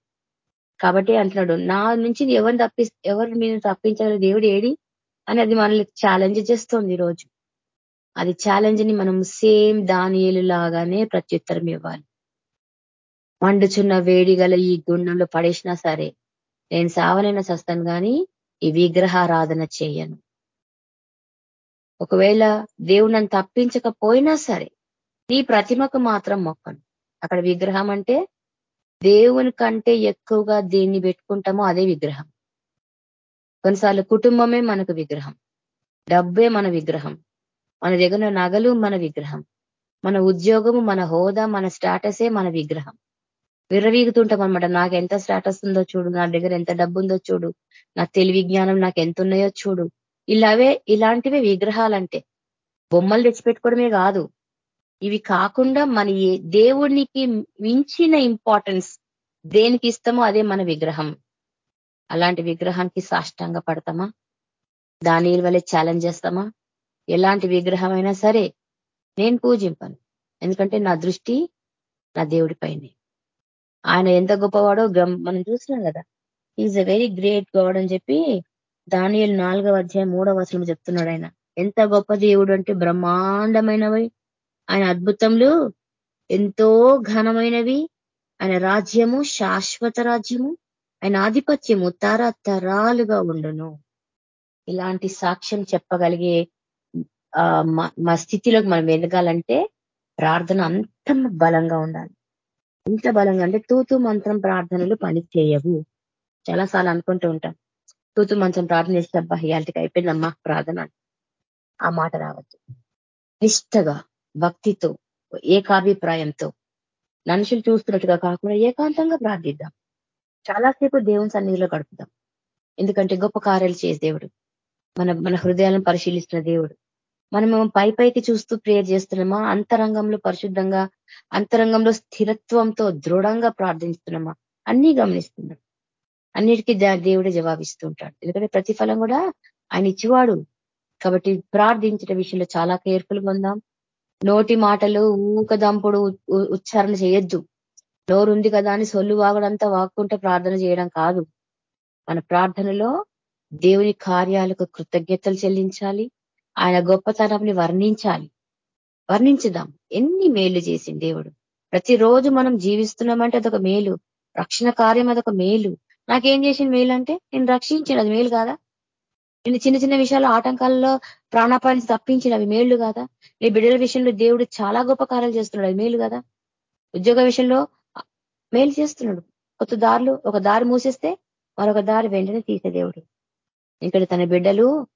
కాబట్టి అంటున్నాడు నా నుంచి ఎవరిని తప్పి ఎవరు మీరు తప్పించగల దేవుడు ఏడి? అని అది మనల్ని ఛాలెంజ్ చేస్తుంది ఈరోజు. అది ఛాలెంజ్ని మనం సేమ్ దానియలు లాగానే ప్రత్యుత్తరం ఇవ్వాలి. మండుచున్న వేడి గల ఈ గుండంలో పడేసినా సరే నేను సావనైనా సస్తాను కానీ ఈ విగ్రహారాధన చేయను. ఒకవేళ దేవుడు నన్ను తప్పించకపోయినా సరే నీ ప్రతిమకు మాత్రం మొక్కను. అక్కడ విగ్రహం అంటే దేవుని కంటే ఎక్కువగా దేన్ని పెట్టుకుంటామో అదే విగ్రహం. కొన్నిసార్లు కుటుంబమే మనకు విగ్రహం. డబ్బే మన విగ్రహం. మన దగ్గర నగలు మన విగ్రహం. మన ఉద్యోగము మన హోదా మన స్టాటసే మన విగ్రహం. విర్రవీగుతుంటాం అనమాట నాకు ఎంత స్టేటస్ ఉందో చూడు నా దగ్గర ఎంత డబ్బు ఉందో చూడు నా తెలివి జ్ఞానం నాకు ఎంత ఉన్నాయో చూడు. ఇలావే ఇలాంటివే విగ్రహాలంటే. బొమ్మలు తెచ్చిపెట్టుకోవడమే కాదు. ఇవి కాకుండా మన దేవునికి మించిన ఇంపార్టెన్స్ దేనికి ఇస్తామో అదే మన విగ్రహం. అలాంటి విగ్రహానికి సాష్టాంగ పడతామా? దాని వల్లే ఛాలెంజ్ చేస్తామా? ఎలాంటి విగ్రహమైనా సరే నేను పూజింపను. ఎందుకంటే నా దృష్టి నా దేవుడి పైనే. ఆయన ఎంత గొప్పవాడో మనం చూసినాం కదా. Is a very great God అని చెప్పి దానియలు నాలుగవ అధ్యాయం మూడవ వచనం చెప్తున్నాడు ఆయన. ఎంత గొప్ప దేవుడు అంటే బ్రహ్మాండమైనవి ఆయన అద్భుతములు ఎంతో ఘనమైనవి. ఆయన రాజ్యము శాశ్వత రాజ్యము. ఆయన ఆధిపత్యము తరతరాలుగా ఉండును. ఇలాంటి సాక్ష్యం చెప్పగలిగే మా స్థితిలోకి మనం ఎదగాలంటే ప్రార్థన అంత బలంగా ఉండాలి. ఎంత బలంగా అంటే తూతు మంత్రం ప్రార్థనలు పని చేయవు. చాలాసార్లు అనుకుంటూ ఉంటాం. తూతు మంత్రం ప్రార్థన చేస్తే అబ్బా ఇయాల్టికి అయిపోయిందమ్మా ప్రార్థన ఆ మాట రావచ్చు నిష్టగా భక్తితో ఏకాభిప్రాయంతో మనుషులు చూస్తున్నట్టుగా కాకుండా ఏకాంతంగా ప్రార్థిద్దాం. చాలాసేపు దేవుని సన్నిధిలో గడుపుదాం. ఎందుకంటే గొప్ప కార్యాలు చేసే దేవుడు. మన మన హృదయాలను పరిశీలిస్తున్న దేవుడు. మనము పై పైకి చూస్తూ ప్రేయర్ చేస్తున్నామా? అంతరంగంలో పరిశుద్ధంగా అంతరంగంలో స్థిరత్వంతో దృఢంగా ప్రార్థిస్తున్నామా? అన్ని గమనిస్తున్నాం. అన్నిటికీ దేవుడే జవాబిస్తూ ఉంటాడు. ఎందుకంటే ప్రతిఫలం కూడా ఆయన ఇచ్చేవాడు. కాబట్టి ప్రార్థించిన విషయంలో చాలా కేర్ఫుల్గా ఉందాం. నోటి మాటలు ఊకదంపుడు ఉచ్చారణ చేయొద్దు. నోరుంది కదా అని సొల్లు వాగడంతా వాక్కుంటే ప్రార్థన చేయడం కాదు. మన ప్రార్థనలో దేవుని కార్యాలకు కృతజ్ఞతలు చెల్లించాలి. ఆయన గొప్పతనంని వర్ణించాలి. వర్ణించుదాం. ఎన్ని మేలు చేసింది దేవుడు. ప్రతిరోజు మనం జీవిస్తున్నామంటే అదొక మేలు. రక్షణ కార్యం అదొక మేలు. నాకేం చేసిన మేలు అంటే నేను రక్షించిన అది మేలు కాదా? నేను చిన్న చిన్న విషయాలు ఆటంకాలలో ప్రాణాపాన్ని తప్పించిన అవి మేళ్ళు కాదా? నీ బిడ్డల విషయంలో దేవుడు చాలా గొప్ప కార్యాలు చేస్తున్నాడు. అది మేలు కదా? ఉద్యోగ విషయంలో మేలు చేస్తున్నాడు. కొత్త దారులు ఒక దారి మూసేస్తే మరొక దారి వెంటనే తీసే దేవుడు. ఇక్కడ తన బిడ్డలు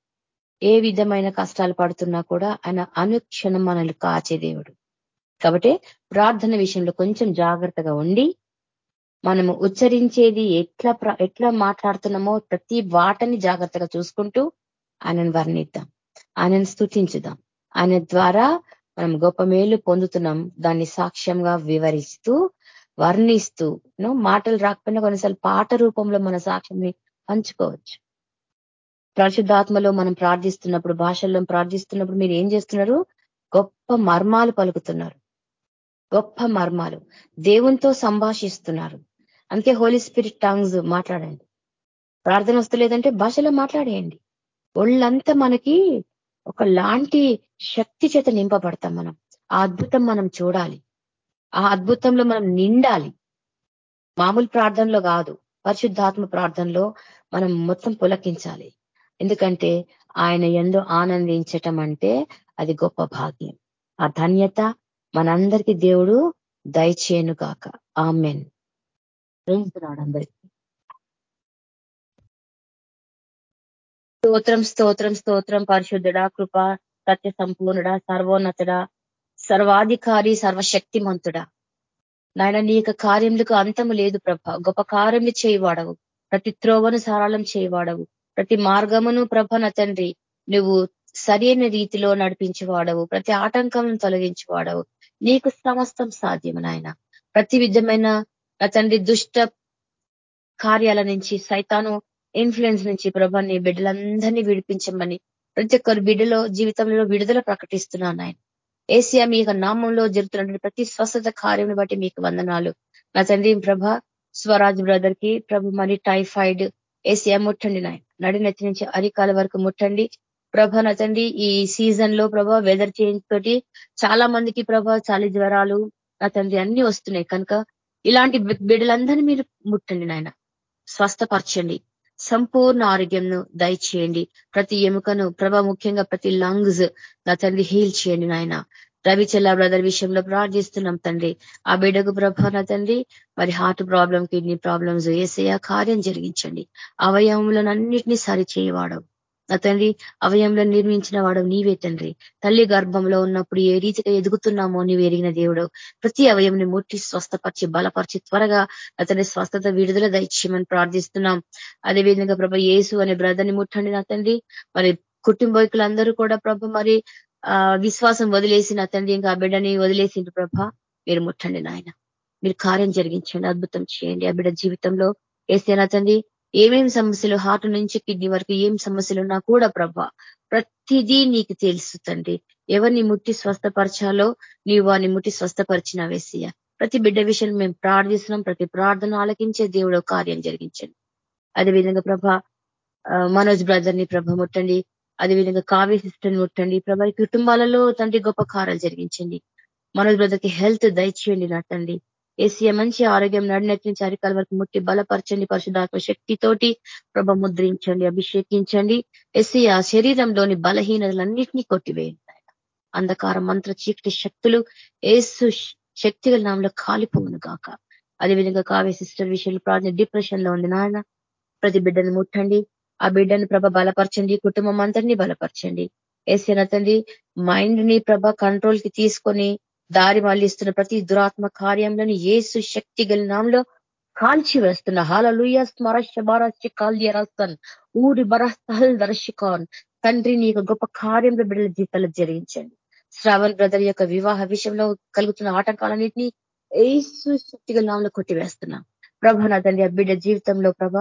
ఏ విధమైన కష్టాలు పడుతున్నా కూడా ఆయన అనుక్షణం మనల్ని కాచే దేవుడు. కాబట్టి ప్రార్థన విషయంలో కొంచెం జాగ్రత్తగా ఉండి మనము ఉచ్చరించేది ఎట్లా ఎట్లా మాట్లాడుతున్నామో ప్రతి వాటని జాగ్రత్తగా చూసుకుంటూ ఆయనను వర్ణిద్దాం. ఆయనను స్థుతించుదాం ఆయన ద్వారా మనం గొప్ప మేలు పొందుతున్నాం. దాన్ని సాక్ష్యంగా వివరిస్తూ వర్ణిస్తూ మాటలు రాకపోయినా కొన్నిసార్లు పాట రూపంలో మన సాక్ష్యాన్ని పంచుకోవచ్చు. పరిశుద్ధాత్మలో మనం ప్రార్థిస్తున్నప్పుడు భాషల్లో ప్రార్థిస్తున్నప్పుడు మీరు ఏం చేస్తున్నారు? గొప్ప మర్మాలు పలుకుతున్నారు. గొప్ప మర్మాలు. దేవునితో సంభాషిస్తున్నారు. అందుకే హోలీ స్పిరిట్ టాంగ్స్ మాట్లాడండి. ప్రార్థన వస్తలేదంటే భాషలో మాట్లాడేయండి. ఒళ్ళంతా మనకి ఒక లాంటి శక్తి చేత నింపబడతాం మనం. ఆ అద్భుతం మనం చూడాలి. ఆ అద్భుతంలో మనం నిండాలి. మామూలు ప్రార్థనలో కాదు. పరిశుద్ధాత్మ ప్రార్థనలో మనం మొత్తం పులకించాలి. ఎందుకంటే ఆయన ఎందు ఆనందించటం అంటే అది గొప్ప భాగ్యం. ఆ ధన్యత మనందరికీ దేవుడు దయచేయను కాక ఆమెన్. ప్రేమిస్తున్నాడు అందరికీ. స్తోత్రం స్తోత్రం స్తోత్రం పరిశుద్ధుడా కృప సత్య సంపూర్ణుడా సర్వోన్నతుడా సర్వాధికారి సర్వశక్తిమంతుడా. నాయన నీ యొక్క కార్యములకు అంతము లేదు ప్రభ. గొప్ప కార్యములు చేయవాడవు. ప్రతి త్రోవను సరళం చేయవాడవు. ప్రతి మార్గమును ప్రభన తండ్రి నువ్వు సరైన రీతిలో నడిపించేవాడవు ప్రతి ఆటంకం తొలగించేవాడవు. నీకు సమస్తం సాధ్యం నాయన. ప్రతి విధమైన తండ్రి దుష్ట కార్యాల నుంచి సైతాను ఇన్ఫ్లుయెన్స్ నుంచి ప్రభాన్ని బిడ్డలందరినీ విడిపించమని ప్రతి ఒక్కరు బిడ్డలో జీవితంలో విడుదల ప్రకటిస్తున్నాను ఆయన ఏసియా మీ యొక్క నామంలో జరుగుతున్నటువంటి ప్రతి స్వస్థత కార్యం బట్టి మీకు వందనాలు. నా తండ్రి ప్రభ స్వరాజ్ బ్రదర్కి ప్రభు మరి టైఫాయిడ్ ఏసియా ముట్టండి నాయన. నడినెత్తి నుంచి అరికాల వరకు ముట్టండి. ప్రభ నచండి ఈ సీజన్లో ప్రభ వెదర్ చేంజ్ తోటి చాలా మందికి ప్రభ చలి జ్వరాలు నా అన్ని వస్తున్నాయి. కనుక ఇలాంటి బిడ్డలందరినీ మీరు ముట్టండి నాయన. స్వస్థపరచండి. సంపూర్ణ ఆరోగ్యంను దయచేయండి. ప్రతి ఎముకను ప్రభ ముఖ్యంగా ప్రతి లంగ్స్ నా తండ్రి హీల్ చేయండి నాయన. రవిచల్ల బ్రదర్ విషయంలో ప్రార్థిస్తున్నాం తండ్రి. ఆ బిడ్డకు ప్రభాన తండ్రి మరి హార్ట్ ప్రాబ్లం కిడ్నీ ప్రాబ్లమ్స్ ఏసయ కార్యం జరిగించండి. అవయవములను అన్నిటినీ సరి చేయవాడవు నా తండ్రి అవయంలో నిర్మించిన వాడు నీవే తండ్రి. తల్లి గర్భంలో ఉన్నప్పుడు ఏ రీతిగా ఎదుగుతున్నామో నీవు ఎరిగిన దేవుడు. ప్రతి అవయంని ముట్టి స్వస్థపరిచి బలపరిచి త్వరగా అతని స్వస్థత విడుదల దయచేయమని ప్రార్థిస్తున్నాం. అదేవిధంగా ప్రభ యేసు అనే బ్రదర్ని ముట్టండి నా తండ్రి. మరి కుటుంబీకులందరూ కూడా ప్రభ మరి విశ్వాసం వదిలేసి తండ్రి ఇంకా బిడ్డని వదిలేసిండు ప్రభ. మీరు ముట్టండి నాయన. మీరు కార్యం జరిగించండి అద్భుతం చేయండి. ఆ బిడ్డ జీవితంలో వేస్తేనా తండ్రి ఏమేం సమస్యలు హార్ట్ నుంచి కిడ్నీ వరకు ఏం సమస్యలు ఉన్నా కూడా ప్రభ ప్రతిదీ నీకు తెలుసు తండ్రి. ఎవరిని ముట్టి స్వస్థపరచాలో నీవు వారిని ముట్టి స్వస్థపరిచిన వేసియ ప్రతి బిడ్డ విషయం మేము ప్రార్థిస్తున్నాం ప్రతి ప్రార్థన ఆలకించే దేవుడు కార్యం జరిగించండి. అదేవిధంగా ప్రభ మనోజ్ బ్రదర్ని ప్రభ ముట్టండి. అదేవిధంగా కావ్య సిస్టర్ని ముట్టండి ప్రభా కుటుంబాలలో తండ్రి గొప్ప కార్యాలు జరిగించండి. మనోజ్ బ్రదర్కి హెల్త్ దయచేయండి నా తండ్రి ఏసీఏ మంచి ఆరోగ్యం నడినెత్తి నుంచి అరికాల వరకు ముట్టి బలపరచండి పరిశుధాత్మ శక్తితోటి ప్రభ ముద్రించండి అభిషేకించండి. ఎస్సీ ఆ శరీరంలోని బలహీనతలన్నింటినీ కొట్టివేయండి అంధకార మంత్ర చీకటి శక్తులు ఏసు శక్తిగల నామంలో కాలిపోవును గాక. అదేవిధంగా కావ్య సిస్టర్ విషయంలో ప్రార్థన డిప్రెషన్లో ఉంది నాయన. ప్రతి బిడ్డను ముట్టండి. ఆ బిడ్డను ప్రభ బలపరచండి కుటుంబం అందరినీ బలపరచండి. ఏసీన తండ్రి మైండ్ని ప్రభ కంట్రోల్కి తీసుకొని దారి మళ్ళిస్తున్న ప్రతి దురాత్మ కార్యంలోని ఏసు శక్తి గలినాంలో కాల్చి వేస్తున్న. హాలలుయ స్మరశ కాల్య రాస్తాన్ ఊరి బరస్తహల్ దర్శికాన్ తండ్రి నీ గొప్ప కార్యంలో బిడ్డల జీతాలు జరిగించండి. శ్రావణ్ బ్రదర్ యొక్క వివాహ విషయంలో కలుగుతున్న ఆటంకాలన్నింటినీ ఏసు శక్తిగల నామంలో కొట్టివేస్తున్నా. ప్రభ నా తండ్రి ఆ బిడ్డ జీవితంలో ప్రభ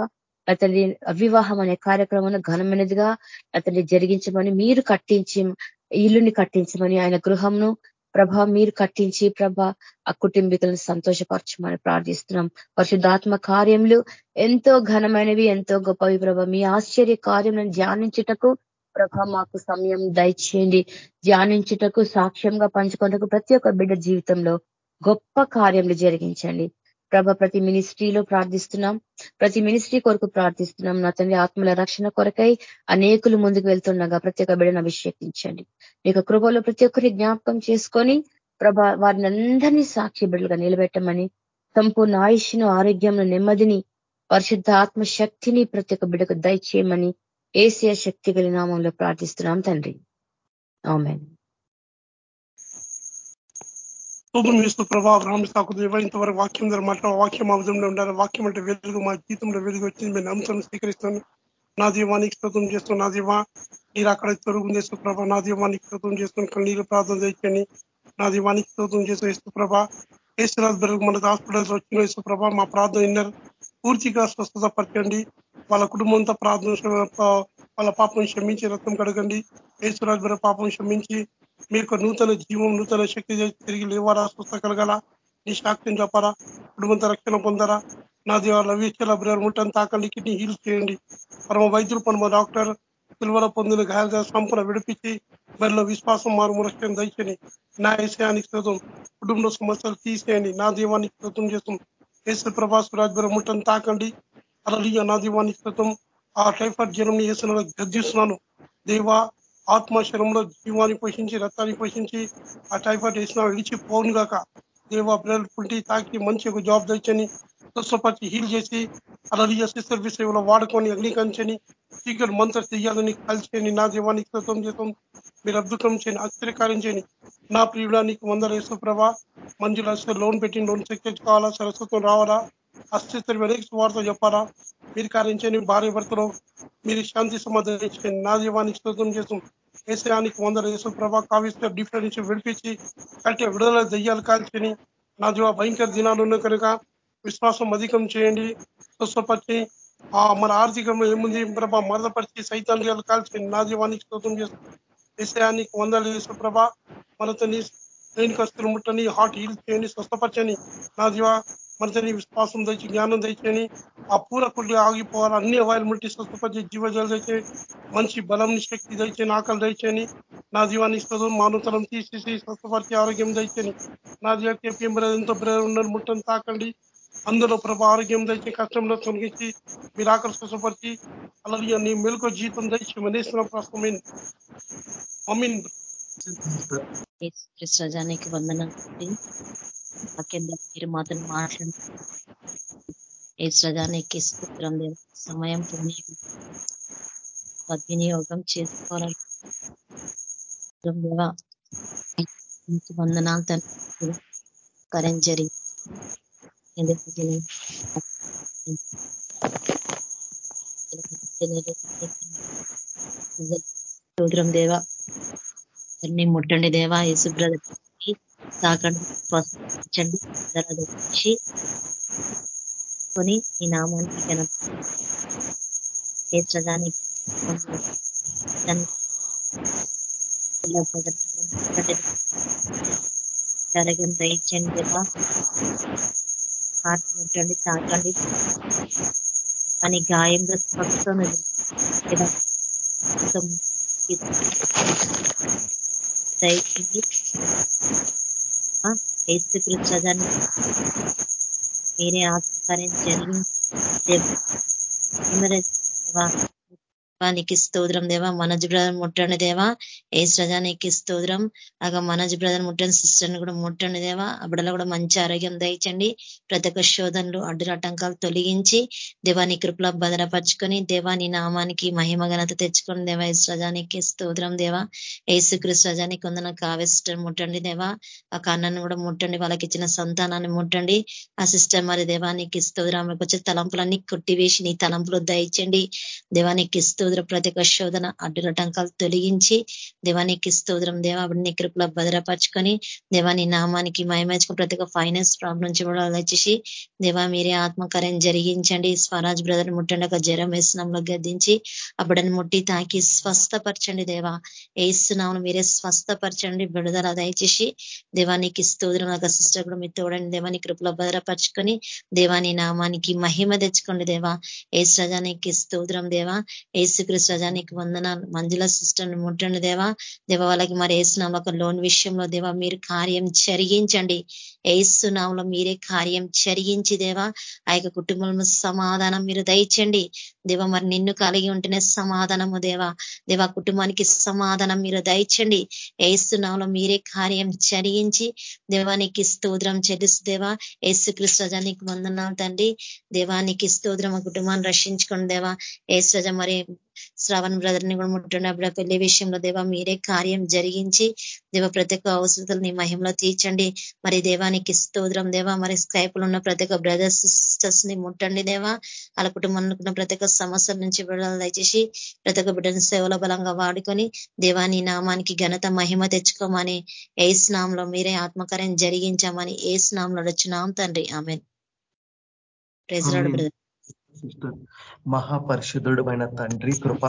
అతని అవివాహం అనే కార్యక్రమం ఘనమైనదిగా అతన్ని జరిగించమని మీరు కట్టించి ఇల్లుని కట్టించమని ఆయన గృహంను ప్రభ మీరు కట్టించి ప్రభ ఆ కుటుంబీకులను సంతోషపరచమని ప్రార్థిస్తున్నాం. పరిశుద్ధాత్మ కార్యములు ఎంతో ఘనమైనవి ఎంతో గొప్పవి ప్రభ. మీ ఆశ్చర్య కార్యం ధ్యానించుటకు ప్రభ మాకు సమయం దయచేయండి. ధ్యానించుటకు సాక్ష్యంగా పంచుకున్నకు ప్రతి ఒక్క బిడ్డ జీవితంలో గొప్ప కార్యములు జరిగించండి. ప్రభ ప్రతి మినిస్ట్రీలో ప్రార్థిస్తున్నాం. ప్రతి మినిస్ట్రీ కొరకు ప్రార్థిస్తున్నాం. నా తండ్రి ఆత్మల రక్షణ కొరకై అనేకులు ముందుకు వెళ్తుండగా ప్రతి ఒక్క బిడ్డను అభిషేకించండి మీకు కృపలో ప్రతి ఒక్కరి జ్ఞాపకం చేసుకొని ప్రభ వారిని అందరినీ సాక్షి బిడ్డలుగా నిలబెట్టమని సంపూర్ణ ఆయుష్ను ఆరోగ్యం నెమ్మదిని పరిశుద్ధ ఆత్మ శక్తిని ప్రతి ఒక్క బిడ్డకు దయచేయమని ఏసియా శక్తి గల నామంలో ప్రార్థిస్తున్నాం తండ్రి. ఆమె శుభం చేస్తూ ప్రభా రామసాకు దేవ ఇంతవరకు వాక్యం ద్వారా మాట్లాడ వాక్యం అవధంలో ఉండాలి. వాక్యం అంటే వెలుగు మా జీవితంలో వెలుగు వచ్చింది. మేము అంశం స్వీకరిస్తాను నా దీవానికి స్తోత్రం చేస్తూ నా దీవా మీరు అక్కడ తొరుగు చేస్తూ ప్రభా. నా దీవానికి స్తోత్రం చేస్తాను కన్నీరు ప్రార్థన చేయని నా దీవానికి స్తోత్రం చేస్తూ ఇస్తూ ప్రభా. ఏసురాజ్ బెరుగు మన హాస్పిటల్స్ వచ్చిన ఇస్తూ ప్రభా మా ప్రార్థన విన్నారు. పూర్తిగా స్వస్థత పరచండి. వాళ్ళ కుటుంబంతో ప్రార్థన వాళ్ళ పాపం క్షమించి రక్తం కడగండి. ఏసురాజ్ బెర పాపం క్షమించి మీకు నూతన జీవం నూతన శక్తి తిరిగి లేవారా? స్వస్థ కలగాల? నీ శాక్తిని చెప్పారా కుటుంబంతో రక్షణ పొందరా నా దేవ లవీచల బ్రదర్ ముట్టని తాకండి కిడ్నీ హీల్ చేయండి. పరమ వైద్యులు పరమ డాక్టర్ సిల్వర పొందిన గాయాల సంపూర్ణ విడిపించి మరిలో విశ్వాసం మారు రక్షణ దయచని నా ఏసయానికి శోతం కుటుంబ సమస్యలు తీసేయండి. నా దీవానికి శోతం చేస్తాం. ఏసు ప్రభాస్ రాజ్బర ముట్టని తాకండి. అలలియ నా దీవానికి శోతం ఆ టైఫాయిడ్ జ్వరం వేసిన గద్దిస్తున్నాను. దేవా ఆత్మశరంలో జీవాన్ని పోషించి రక్తాన్ని పోషించి ఆ టైఫాయిడ్ వేసిన విడిచి పోను గాక. దేవ బ్లడ్ పుంటి తాకి మంచి ఒక జాబ్ తెచ్చని స్వస్థపరిచి హీల్ చేసి అలలియ సర్వీస్ సేవలో వాడుకొని అగ్నికరించని సీక్రెట్ మంత్ర చెయ్యాలని కలిసేని నా జీవానికి స్వతం చేస్తాం. మీరు అద్భుతం చేయని ఆశ్చర్యకార్యం చేయని నా ప్రియుడా నీకు వందల వేసు ప్రభా. మంజుల లోన్ పెట్టి లోన్ చెక్ కావాలా సరస్వతం రావాలా? అస్థిత్వం వెనక్కి వార్త చెప్పాలా? మీరు కారించండి భార్య భర్తలో మీరు శాంతి సమాధానం నా జీవానికి స్తోత్రం చేసాం ఏసయానికి వందల యేసు ప్రభా కావిస్తే డిఫరెంట్ నుంచి విడిపించి కంటే విడుదల దయ్యాలు కాల్చని నా జీవ భయంకర దినాలు ఉన్న కనుక విశ్వాసం అధికం చేయండి స్వస్థపరిచి ఆ మన ఆర్థికంలో ఏముంది ప్రభా మరదపరిచి సైతాన్యాలు కాల్చండి నా జీవానికి స్తోత్రం చేస్తాం ఏసయానికి వందల యేసు ప్రభా మనతని సైనికస్తులు ముట్టని హార్ట్ హీల్ చేయండి స్వస్థపరచని నా జీవ మనతని విశ్వాసం తెచ్చి జ్ఞానం తెచ్చని ఆ పూర ఆగిపోవాలి. అన్ని అవైలబిలిటీ స్వస్థపరిచి జీవజలు తెచ్చే మంచి బలం శక్తి తెచ్చని ఆకలి తెచ్చని నా జీవాన్ని ఇస్తుంది మానవతరం తీసేసి స్వస్థపరిచి ఆరోగ్యం తెచ్చని నా జీవకి ఎంతో ఉన్నారు ముట్టని తాకండి. అందులో ప్రభ ఆరోగ్యం తెచ్చి కష్టంలో తొలగించి మీరు ఆకలి స్వస్థపరిచి అలాగే నీ మెలకు జీతం తెచ్చి మనేసిన ప్రస్తుతం అమీన్ ప్రజానికి వందన మీరు మాత్రం మాట్లాడు ఏసుజానికి స్తోత్రం సమయం సద్వినియోగం చేసుకోవాలి వందనాలు తన కరెంట్ జరిగి స్తోత్రం దేవా. అన్ని ముట్టండి దేవా. యేసు యేసుబ్రద తాకండి. స్వస్థించండి కొని ఈ నామానికి కనుక తీర్చడానికి జరగం దయచండి దేవా. ముట్టండి తాకండి. అని గాయంగా స్వస్థం దయచేయండి. ఏసుకృష్ణ మీరే ఆత్మకార్యం జరిగించి దేవా స్తోత్రం దేవా మనజ్ బ్రదర్ ముట్టండి దేవా ఏ సజా నీకు స్తోత్రం. అగా మనజ్ బ్రదర్ ముట్టండి సిస్టర్ని కూడా ముట్టండి దేవా. అప్పుడలా కూడా మంచి ఆరోగ్యం దయచండి. ప్రతి ఒక్క శోధనలు అడ్డురాటంకాలు తొలగించి దేవాని కృపల భద్రపరుచుకొని దేవాని నామానికి మహిమ ఘనత తెచ్చుకొని దేవా ఏ స్తోత్రం దేవా. ఏసుకృష్ణ రజానికి కొందన కావ్య ముట్టండి దేవా. ఆ కన్నను కూడా ముట్టండి వాళ్ళకి ఇచ్చిన సంతానాన్ని ముట్టండి. ఆ సిస్టర్ మరి దేవానికి స్తోత్రం వచ్చే తలంపులన్నీ కొట్టివేసి నీ తలంపులు దయచండి. దేవానికి స్తోత్ర ప్రతి ఒక్క శోధన అడ్డులటంకాలు తొలగించి దేవానికి స్తోత్రం దేవా. నీ కృపలో భద్రపరచుకొని దేవాని నామానికి మయమేచుకుని ప్రతి ఒక్క ఫైనాన్స్ ప్రాబ్లం నుంచి కూడా వచ్చేసి దేవా మీరే ఆత్మకార్యం జరిగించండి. స్వరాజ్ బ్రదర్ ముట్టండి ఒక జ్వరం వేసినంలో గద్దించి అప్పుడని ముట్టి తాకి స్వస్థపరచండి దేవా వేస్తున్నాము మీరే స్వస్థపరచండి విడుదల దయచేసి దేవానికి స్తోత్రం ఒక సిస్టర్ కూడా మీరు తోడండి దేవాని కృపలో భద్రపరచుకొని దేవాని నామానికి మహిమ తెచ్చుకోండి దేవా. ఏ సజానికి స్తోత్రం దేవా. ఏసుకృష్ణ రజానికి వందన మంజుల సిస్టర్ని ముట్టండి దేవా. దేవ వాళ్ళకి మరి ఏసునాం ఒక లోన్ విషయంలో దేవా మీరు కార్యం జరిగించండి. ఏసునాంలో మీరే కార్యం జరిగించి దేవా ఆ యొక్క కుటుంబంలో సమాధానం మీరు దయచండి. దేవ మరి నిన్ను కలిగి ఉంటేనే సమాధానము దేవా. దేవా కుటుంబానికి సమాధానం మీరు దయచండి. ఏసునాంలో మీరే కార్యం జరిగించి దేవానికి స్తోత్రం చెల్లిస్తు దేవా ఏసుకృష్ణ నీకు వందనాలు తండ్రి. దేవానికి స్తోత్రం కుటుంబాన్ని రక్షించుకోండి దేవా. ఏసు మరి శ్రావణ్ బ్రదర్ని కూడా ముట్టినప్పుడు పెళ్ళి విషయంలో దేవా మీరే కార్యం జరిగించి దేవ ప్రతి ఒక్క అవసరతలు నీ మహిమలో తీర్చండి. మరి దేవానికి స్తోత్రం దేవా. మరి స్కైపులు ఉన్న ప్రతి ఒక్క బ్రదర్స్ సిస్టర్స్ని ముట్టండి దేవా. వాళ్ళ కుటుంబంలో ఉన్న ప్రతి ఒక్క సమస్యల నుంచి బిడ్డలు దయచేసి ప్రతి ఒక్క బిడ్డను సేవల బలంగా వాడుకొని దేవాని నామానికి ఘనత మహిమ తెచ్చుకోమని ఏసు నామంలో మీరే ఆత్మకార్యం జరిగించామని ఏసు నామంలో వచ్చినాం తండ్రి ఆమె ప్రెజరాడు బ్రదర్ మహాపరిశుద్ధుడు అయిన తండ్రి కృపా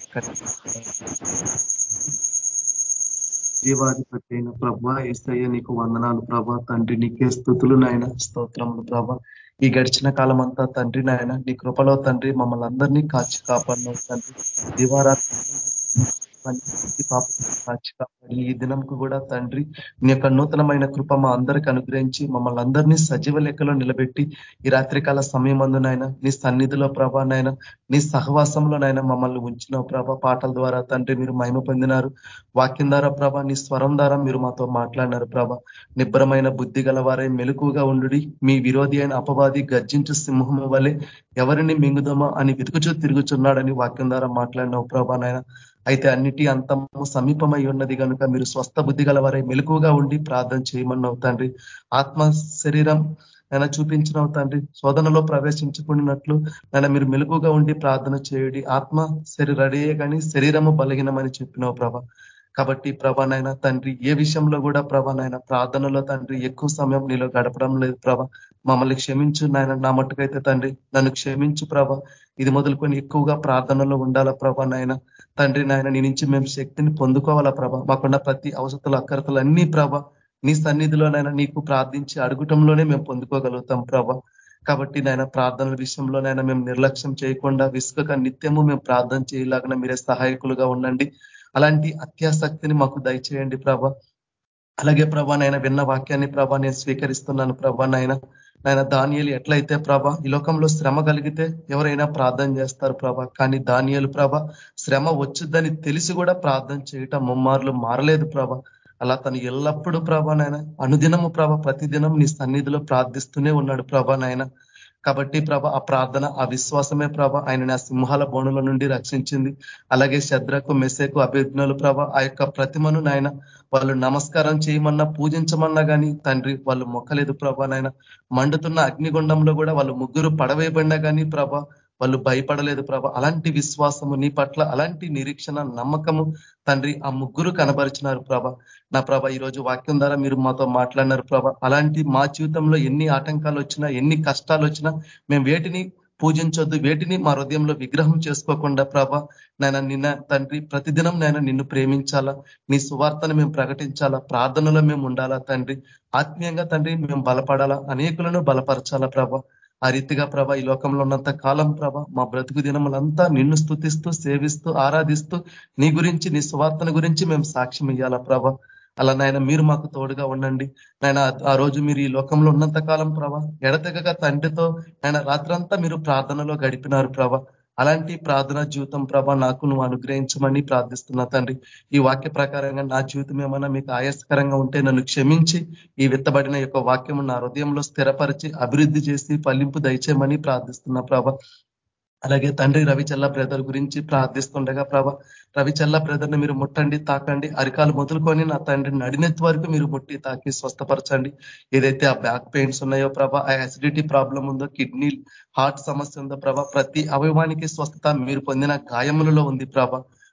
జీవాధిపతి అయిన ప్రభా ఏసయ్య నీకు వందనాలు ప్రభా. తండ్రి నీకే స్థుతులు నాయన. స్తోత్రములు ప్రభా. ఈ గడిచిన కాలం అంతా తండ్రి నాయన. నీ కృపలో తండ్రి మమ్మల్ని అందరినీ కాచి కాపాడినావు తండ్రి. దివారాత్రి కాచి కాపాడి ఈ దినంకు కూడా తండ్రి నీ యొక్క నూతనమైన కృప మా అందరికి అనుగ్రహించి మమ్మల్ని అందరినీ సజీవ లెక్కలో నిలబెట్టి ఈ రాత్రికాల సమయం అందునైనా నీ సన్నిధిలో ప్రభానైనా నీ సహవాసంలోనైనా మమ్మల్ని ఉంచిన ప్రభ. పాటల ద్వారా తండ్రి మీరు మహిమ పొందినారు. వాక్యం ద్వారా ప్రభ నీ స్వరం ద్వారా మీరు మాతో మాట్లాడినారు ప్రభ. నిబ్బరమైన బుద్ధి గలవారే మెలుకుగా ఉండు మీ విరోధి అయిన అపవాది గర్జించు సింహం వలె ఎవరిని మింగుదామా అని వెతుకుచూ తిరుగుచున్నాడని వాక్యం ద్వారా మాట్లాడినావు ప్రభా నాయన. అయితే అన్నిటి అంతము సమీపమై ఉన్నది కనుక మీరు స్వస్థ బుద్ధి గలవారై మెలుకుగా ఉండి ప్రార్థన చేయమన్నావు తండ్రి. ఆత్మ శరీరం ఆయన చూపించినవు తండ్రి. శోధనలో ప్రవేశించుకున్నట్లు ఆయన మీరు మెలుగుగా ఉండి ప్రార్థన చేయుడి. ఆత్మ శరీరడియే కానీ శరీరము బలహీనమని చెప్పినావు ప్రభ. కాబట్టి ప్రభానైనా తండ్రి ఏ విషయంలో కూడా ప్రభానైనా ప్రార్థనలో తండ్రి ఎక్కువ సమయం నీలో గడపడం లేదు ప్రభ. మమ్మల్ని క్షమించు నాయన నా మట్టుకైతే తండ్రి. నన్ను క్షమించు ప్రభ. ఇది మొదలుకొని ఎక్కువగా ప్రార్థనలో ఉండాలా ప్రభ నాయన తండ్రి నాయన నీ నుంచి మేము శక్తిని పొందుకోవాలా ప్రభ. మాకున్న ప్రతి అవసరతలు అక్కరతలు అన్ని ప్రభ నీ సన్నిధిలోనైనా నీకు ప్రార్థించి అడుగుటంలోనే మేము పొందుకోగలుగుతాం ప్రభ. కాబట్టి నాయన ప్రార్థనల విషయంలోనైనా మేము నిర్లక్ష్యం చేయకుండా విసుగక నిత్యము మేము ప్రార్థన చేయలాగిన మీరే సహాయకులుగా ఉండండి. అలాంటి అత్యాసక్తిని మాకు దయచేయండి ప్రభ. అలాగే ప్రభా నాయన విన్న వాక్యాన్ని ప్రభా నేను స్వీకరిస్తున్నాను ప్రభా నాయన. నాయన దానియలు ఎట్లయితే ప్రభ ఈ లోకంలో శ్రమ కలిగితే ఎవరైనా ప్రార్థన చేస్తారు ప్రభ. కానీ దానియలు ప్రభ శ్రమ వచ్చుద్దని తెలిసి కూడా ప్రార్థన చేయటం ముమ్మార్లు మారలేదు ప్రభ. అలా తను ఎల్లప్పుడూ ప్రభ నాయన అనుదినము ప్రభ ప్రతిదినం నీ సన్నిధిలో ప్రార్థిస్తూనే ఉన్నాడు ప్రభా నాయన. కాబట్టి ప్రభ ఆ ప్రార్థన ఆ విశ్వాసమే ప్రభ ఆయన ఆ సింహాల బోనుల నుండి రక్షించింది. అలాగే శద్రకు మెసేకు అభిజ్ఞలు ప్రభ ఆ యొక్క ప్రతిమను నాయన వాళ్ళు నమస్కారం చేయమన్నా పూజించమన్నా కానీ తండ్రి వాళ్ళు మొక్కలేదు ప్రభ నాయన. మండుతున్న అగ్నిగుండంలో కూడా వాళ్ళు ముగ్గురు పడవేయబడినా కానీ ప్రభ వాళ్ళు భయపడలేదు ప్రభ. అలాంటి విశ్వాసము నీ పట్ల అలాంటి నిరీక్షణ నమ్మకము తండ్రి ఆ ముగ్గురు కనబరిచినారు ప్రభ. నా ప్రభ ఈరోజు వాక్యం ద్వారా మీరు మాతో మాట్లాడినారు ప్రభ. అలాంటి మా జీవితంలో ఎన్ని ఆటంకాలు వచ్చినా ఎన్ని కష్టాలు వచ్చినా మేము వేటిని పూజించొద్దు వేటిని మా హృదయంలో విగ్రహం చేసుకోకుండా ప్రభ నాయన నిన్న తండ్రి ప్రతిదినం నేను నిన్ను ప్రేమించాలా? నీ సువార్తను మేము ప్రకటించాలా? ప్రార్థనలో మేము ఉండాలా తండ్రి? ఆత్మీయంగా తండ్రి మేము బలపడాలా? అనేకులను బలపరచాలా ప్రభ? ఆ రీతిగా ప్రభ ఈ లోకంలో ఉన్నంత కాలం ప్రభ మా బ్రతుకు దినములంతా నిన్ను స్థుతిస్తూ సేవిస్తూ ఆరాధిస్తూ నీ గురించి నీ స్వార్థన గురించి మేము సాక్ష్యం ఇయ్యాలా ప్రభ? అలా నాయన మీరు మాకు తోడుగా ఉండండి. నాయన ఆ రోజు మీరు ఈ లోకంలో ఉన్నంత కాలం ప్రభా ఎడతెగక తండ్రితో ఆయన రాత్రంతా మీరు ప్రార్థనలో గడిపినారు ప్రభ. అలాంటి ప్రార్థన జీవితం ప్రభ నాకు నువ్వు అనుగ్రహించమని ప్రార్థిస్తున్నా తండ్రి. ఈ వాక్య ప్రకారంగా నా జీవితం ఏమన్నా మీకు ఆయాస్కరంగా ఉంటే నన్ను క్షమించి ఈ విత్తబడిన యొక్క వాక్యము నా హృదయంలో స్థిరపరిచి అభివృద్ధి చేసి ఫలింపు దయచేయమని ప్రార్థిస్తున్నా ప్రభ. అలాగే తండ్రి రవిచల్ల బ్రదర్ గురించి ప్రార్థిస్తుండగా ప్రభ రవిచల్ల బ్రదర్ని మీరు ముట్టండి తాకండి. అరికాలు మొదలుకొని నా తండ్రి నడినెత్తి వరకు మీరు ముట్టి తాకి స్వస్థపరచండి. ఏదైతే ఆ బ్యాక్ పెయిన్స్ ఉన్నాయో ప్రభ ఆ యాసిడిటీ ప్రాబ్లం ఉందో కిడ్నీ హార్ట్ సమస్య ఉందో ప్రభ ప్రతి అవయవానికి స్వస్థత మీరు పొందిన గాయములలో ఉంది ప్రభ.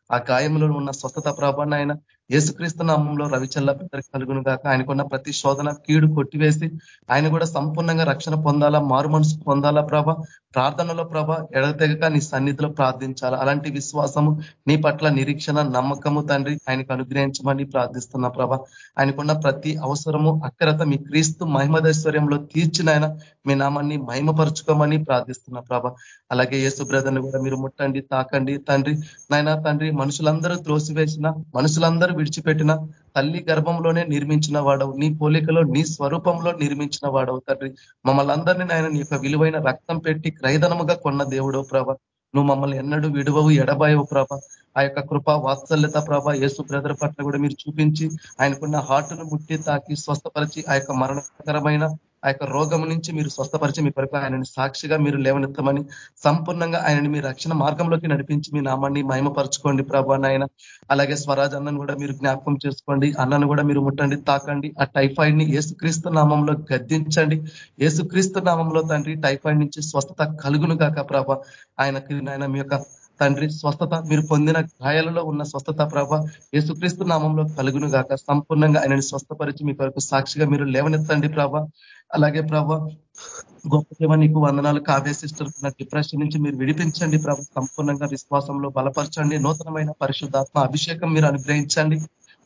ఆ గాయములో ఉన్న స్వస్థత ప్రభాన్ని ఆయన యేసుక్రీస్తు నామంలో రవిచల్ల బ్రదర్ కలుగును గాక. ఆయనకున్న ప్రతి శోధన కీడు కొట్టివేసి ఆయన కూడా సంపూర్ణంగా రక్షణ పొందాలా మారు మనసు పొందాలా ప్రభ. ప్రార్థనలో ప్రభ ఎడతెగక నీ సన్నిధిలో ప్రార్థించాలి? అలాంటి విశ్వాసము నీ పట్ల నిరీక్షణ నమ్మకము తండ్రి ఆయనకు అనుగ్రహించమని ప్రార్థిస్తున్నా ప్రభ. ఆయనకున్న ప్రతి అవసరము అక్కరత మీ క్రీస్తు మహిమదైశ్వర్యంలో తీర్చిన ఆయన మీ నామాన్ని మహిమపరుచుకోమని ప్రార్థిస్తున్నా ప్రభ. అలాగే యేసు బ్రదర్ని కూడా మీరు ముట్టండి తాకండి. తండ్రి నాయన తండ్రి మనుషులందరూ త్రోసివేసిన మనుషులందరూ విడిచిపెట్టిన తల్లి గర్భంలోనే నిర్మించిన వాడవు నీ పోలికలో నీ స్వరూపంలో నిర్మించిన వాడవు తండ్రి. మమ్మల్ని అందరినీ ఆయన నీ యొక్క విలువైన రక్తం పెట్టి క్రైదనముగా కొన్న దేవుడో ప్రభ. నువ్వు మమ్మల్ని ఎన్నడూ విడువవు ఎడబాయవు ప్రభ. ఆ యొక్క కృప వాత్సల్యత ప్రభ. యేసు బ్రదర్ పట్ల కూడా మీరు చూపించి ఆయనకున్న హార్ట్ను ముట్టి తాకి స్వస్థపరిచి ఆ యొక్క మరణకరమైన ఆ యొక్క రోగం నుంచి మీరు స్వస్థపరిచి మీ కొరకు ఆయనని సాక్షిగా మీరు లేవనెత్తమని సంపూర్ణంగా ఆయనని మీ రక్షణ మార్గంలోకి నడిపించి మీ నామాన్ని మహిమపరచుకోండి ప్రభా నాయన. అలాగే స్వరాజ్ అన్నను కూడా మీరు జ్ఞాపకం చేసుకోండి. అన్నను కూడా మీరు ముట్టండి తాకండి. ఆ టైఫాయిడ్ని ఏసుక్రీస్తు నామంలో గద్దించండి. ఏసుక్రీస్తు నామంలో తండ్రి టైఫాయిడ్ నుంచి స్వస్థత కలుగును కాక ప్రభ. ఆయనకి ఆయన మీ యొక్క తండ్రి స్వస్థత మీరు పొందిన గాయాలలో ఉన్న స్వస్థత ప్రభ యేసుక్రీస్తు నామంలో కలుగును గాక. సంపూర్ణంగా ఆయనని స్వస్థపరిచి మీ కొరకు సాక్షిగా మీరు లేవనెత్తండి ప్రభ. అలాగే ప్రభా గొప్ప నీకు వందనాలు. కావ్య సిస్టర్ డిప్రెషన్ నుంచి మీరు విడిపించండి ప్రభు. సంపూర్ణంగా విశ్వాసంలో బలపరచండి. నూతనమైన పరిశుద్ధాత్మ అభిషేకం మీరు అనుగ్రహించండి.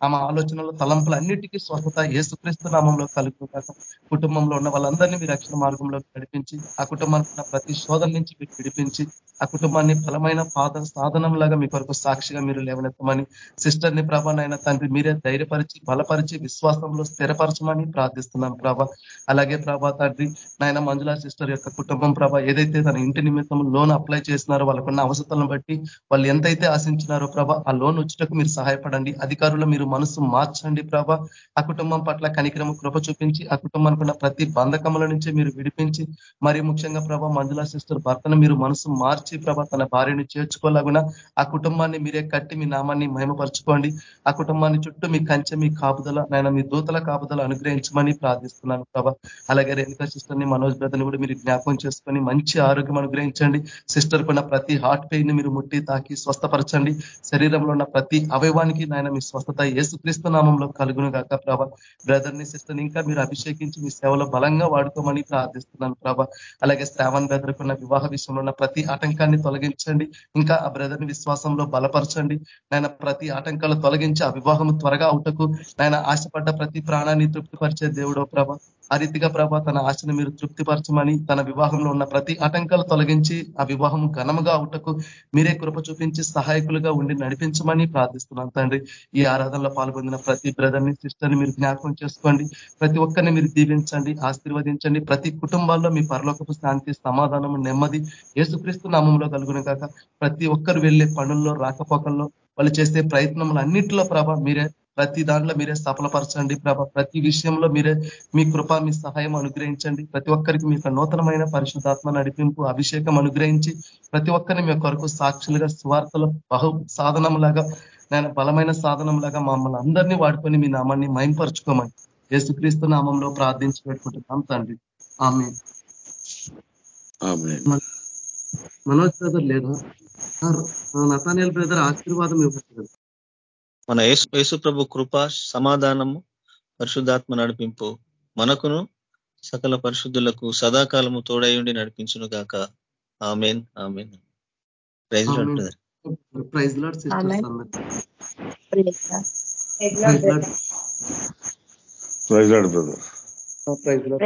ఆమె ఆలోచనలు తలంపులు అన్నిటికీ స్వస్థత ఏసుక్రీస్తు నామంలో కలుగుతాక కుటుంబంలో ఉన్న వాళ్ళందరినీ మీ రక్షణ మార్గంలో నడిపించి ఆ కుటుంబానికి ఉన్న ప్రతి శోధన నుంచి మీరు విడిపించి ఆ కుటుంబాన్ని బలమైన పాద సాధనం లాగా మీ కొరకు సాక్షిగా మీరు లేవనెత్తమని సిస్టర్ని ప్రభానైనా తండ్రి మీరే ధైర్యపరిచి బలపరిచి విశ్వాసంలో స్థిరపరచమని ప్రార్థిస్తున్నాం ప్రభా. అలాగే ప్రభా తండ్రి నాయన మంజుల సిస్టర్ యొక్క కుటుంబం ప్రభ ఏదైతే తన ఇంటి నిమిత్తం లోన్ అప్లై చేసినారో వాళ్ళకున్న అవసరాలను బట్టి వాళ్ళు ఎంతైతే ఆశించినారో ప్రభా ఆ లోన్ వచ్చేటకు మీరు సహాయపడండి. అధికారులు మీరు మనసు మార్చండి ప్రభ. ఆ కుటుంబం పట్ల కనికరము కృప చూపించి ఆ కుటుంబానికి ఉన్న ప్రతి బంధకముల నుంచి మీరు విడిపించి మరి ముఖ్యంగా ప్రభ మంజులా సిస్టర్ భర్తను మీరు మనసు మార్చి ప్రభ తన భార్యను చేర్చుకోలేకుండా ఆ కుటుంబాన్ని మీరే కట్టి మీ నామాన్ని మహిమపరచుకోండి. ఆ కుటుంబాన్ని చుట్టూ మీ కంచె మీ కాపుదల నాయన మీ దూతల కాపుదల అనుగ్రహించమని ప్రార్థిస్తున్నాను ప్రభ. అలాగే రేణుకా సిస్టర్ని మనోజ్ బ్రదర్ని కూడా మీరు జ్ఞాపకం చేసుకొని మంచి ఆరోగ్యం అనుగ్రహించండి. సిస్టర్ కున్న ప్రతి హార్ట్ పెయిన్ మీరు ముట్టి తాకి స్వస్థపరచండి. శరీరంలో ఉన్న ప్రతి అవయవానికి నాయన మీ స్వస్థత యేసుక్రీస్తు నామంలో కలుగును గాక ప్రభ. బ్రదర్ని సిస్టర్ ఇంకా మీరు అభిషేకించి మీ సేవలో బలంగా వాడుకోమని ప్రార్థిస్తున్నాను ప్రభ. అలాగే శ్రావణ్ బ్రదర్ కున్న వివాహ విషయంలో ఉన్న ప్రతి ఆటంకాన్ని తొలగించండి. ఇంకా ఆ బ్రదర్ని విశ్వాసంలో బలపరచండి. నాయన ప్రతి ఆటంకాలు తొలగించి ఆ వివాహం త్వరగా అవుటకు నాయన ఆశపడ్డ ప్రతి ప్రాణాన్ని తృప్తిపరిచే దేవుడో ప్రభ. ఆ రీతిగా ప్రభా తన ఆశను మీరు తృప్తిపరచమని తన వివాహంలో ఉన్న ప్రతి ఆటంకాలు తొలగించి ఆ వివాహం ఘనముగా అవుటకు మీరే కృప చూపించి సహాయకులుగా ఉండి నడిపించమని ప్రార్థిస్తున్నాను తండ్రి. ఈ ఆరాధనలో పాల్గొందిన ప్రతి బ్రదర్ని సిస్టర్ మీరు జ్ఞాపకం చేసుకోండి. ప్రతి ఒక్కరిని మీరు దీవించండి ఆశీర్వదించండి. ప్రతి కుటుంబాల్లో మీ పరలోకపు శాంతి సమాధానం నెమ్మది యేసుక్రీస్తు నామంలో కలుగును కాక ప్రతి ఒక్కరు వెళ్ళే పనుల్లో రాకపోకల్లో వాళ్ళు చేసే ప్రయత్నములు అన్నింటిలో ప్రభా మీరే ప్రతి దాంట్లో మీరే సఫలపరచండి ప్రభ. ప్రతి విషయంలో మీరే మీ కృప మీ సహాయం అనుగ్రహించండి. ప్రతి ఒక్కరికి మీ నూతనమైన పరిశుద్ధాత్మ నడిపింపు అభిషేకం అనుగ్రహించి ప్రతి ఒక్కరిని మీ కొరకు సాక్షులుగా స్వార్థలో బహు సాధనంలాగా నేను బలమైన సాధనంలాగా మమ్మల్ని అందరినీ వాడుకొని మీ నామాన్ని మైంపరుచుకోమని యేసుక్రీస్తు నామంలో ప్రార్థించి పెట్టుకుంటున్నాం తండ్రి. ఆమె మనోజ్ బ్రదర్ లేదా? నతానియల్ బ్రదర్ ఆశీర్వాదం ఇవ్వచ్చు మన యేసు యేసు ప్రభు కృప సమాధానము పరిశుద్ధాత్మ నడిపింపు మనకును సకల పరిశుద్ధులకు సదాకాలము తోడై ఉండి నడిపించును గాక amen amen praise praise lord praise lord brother praise lord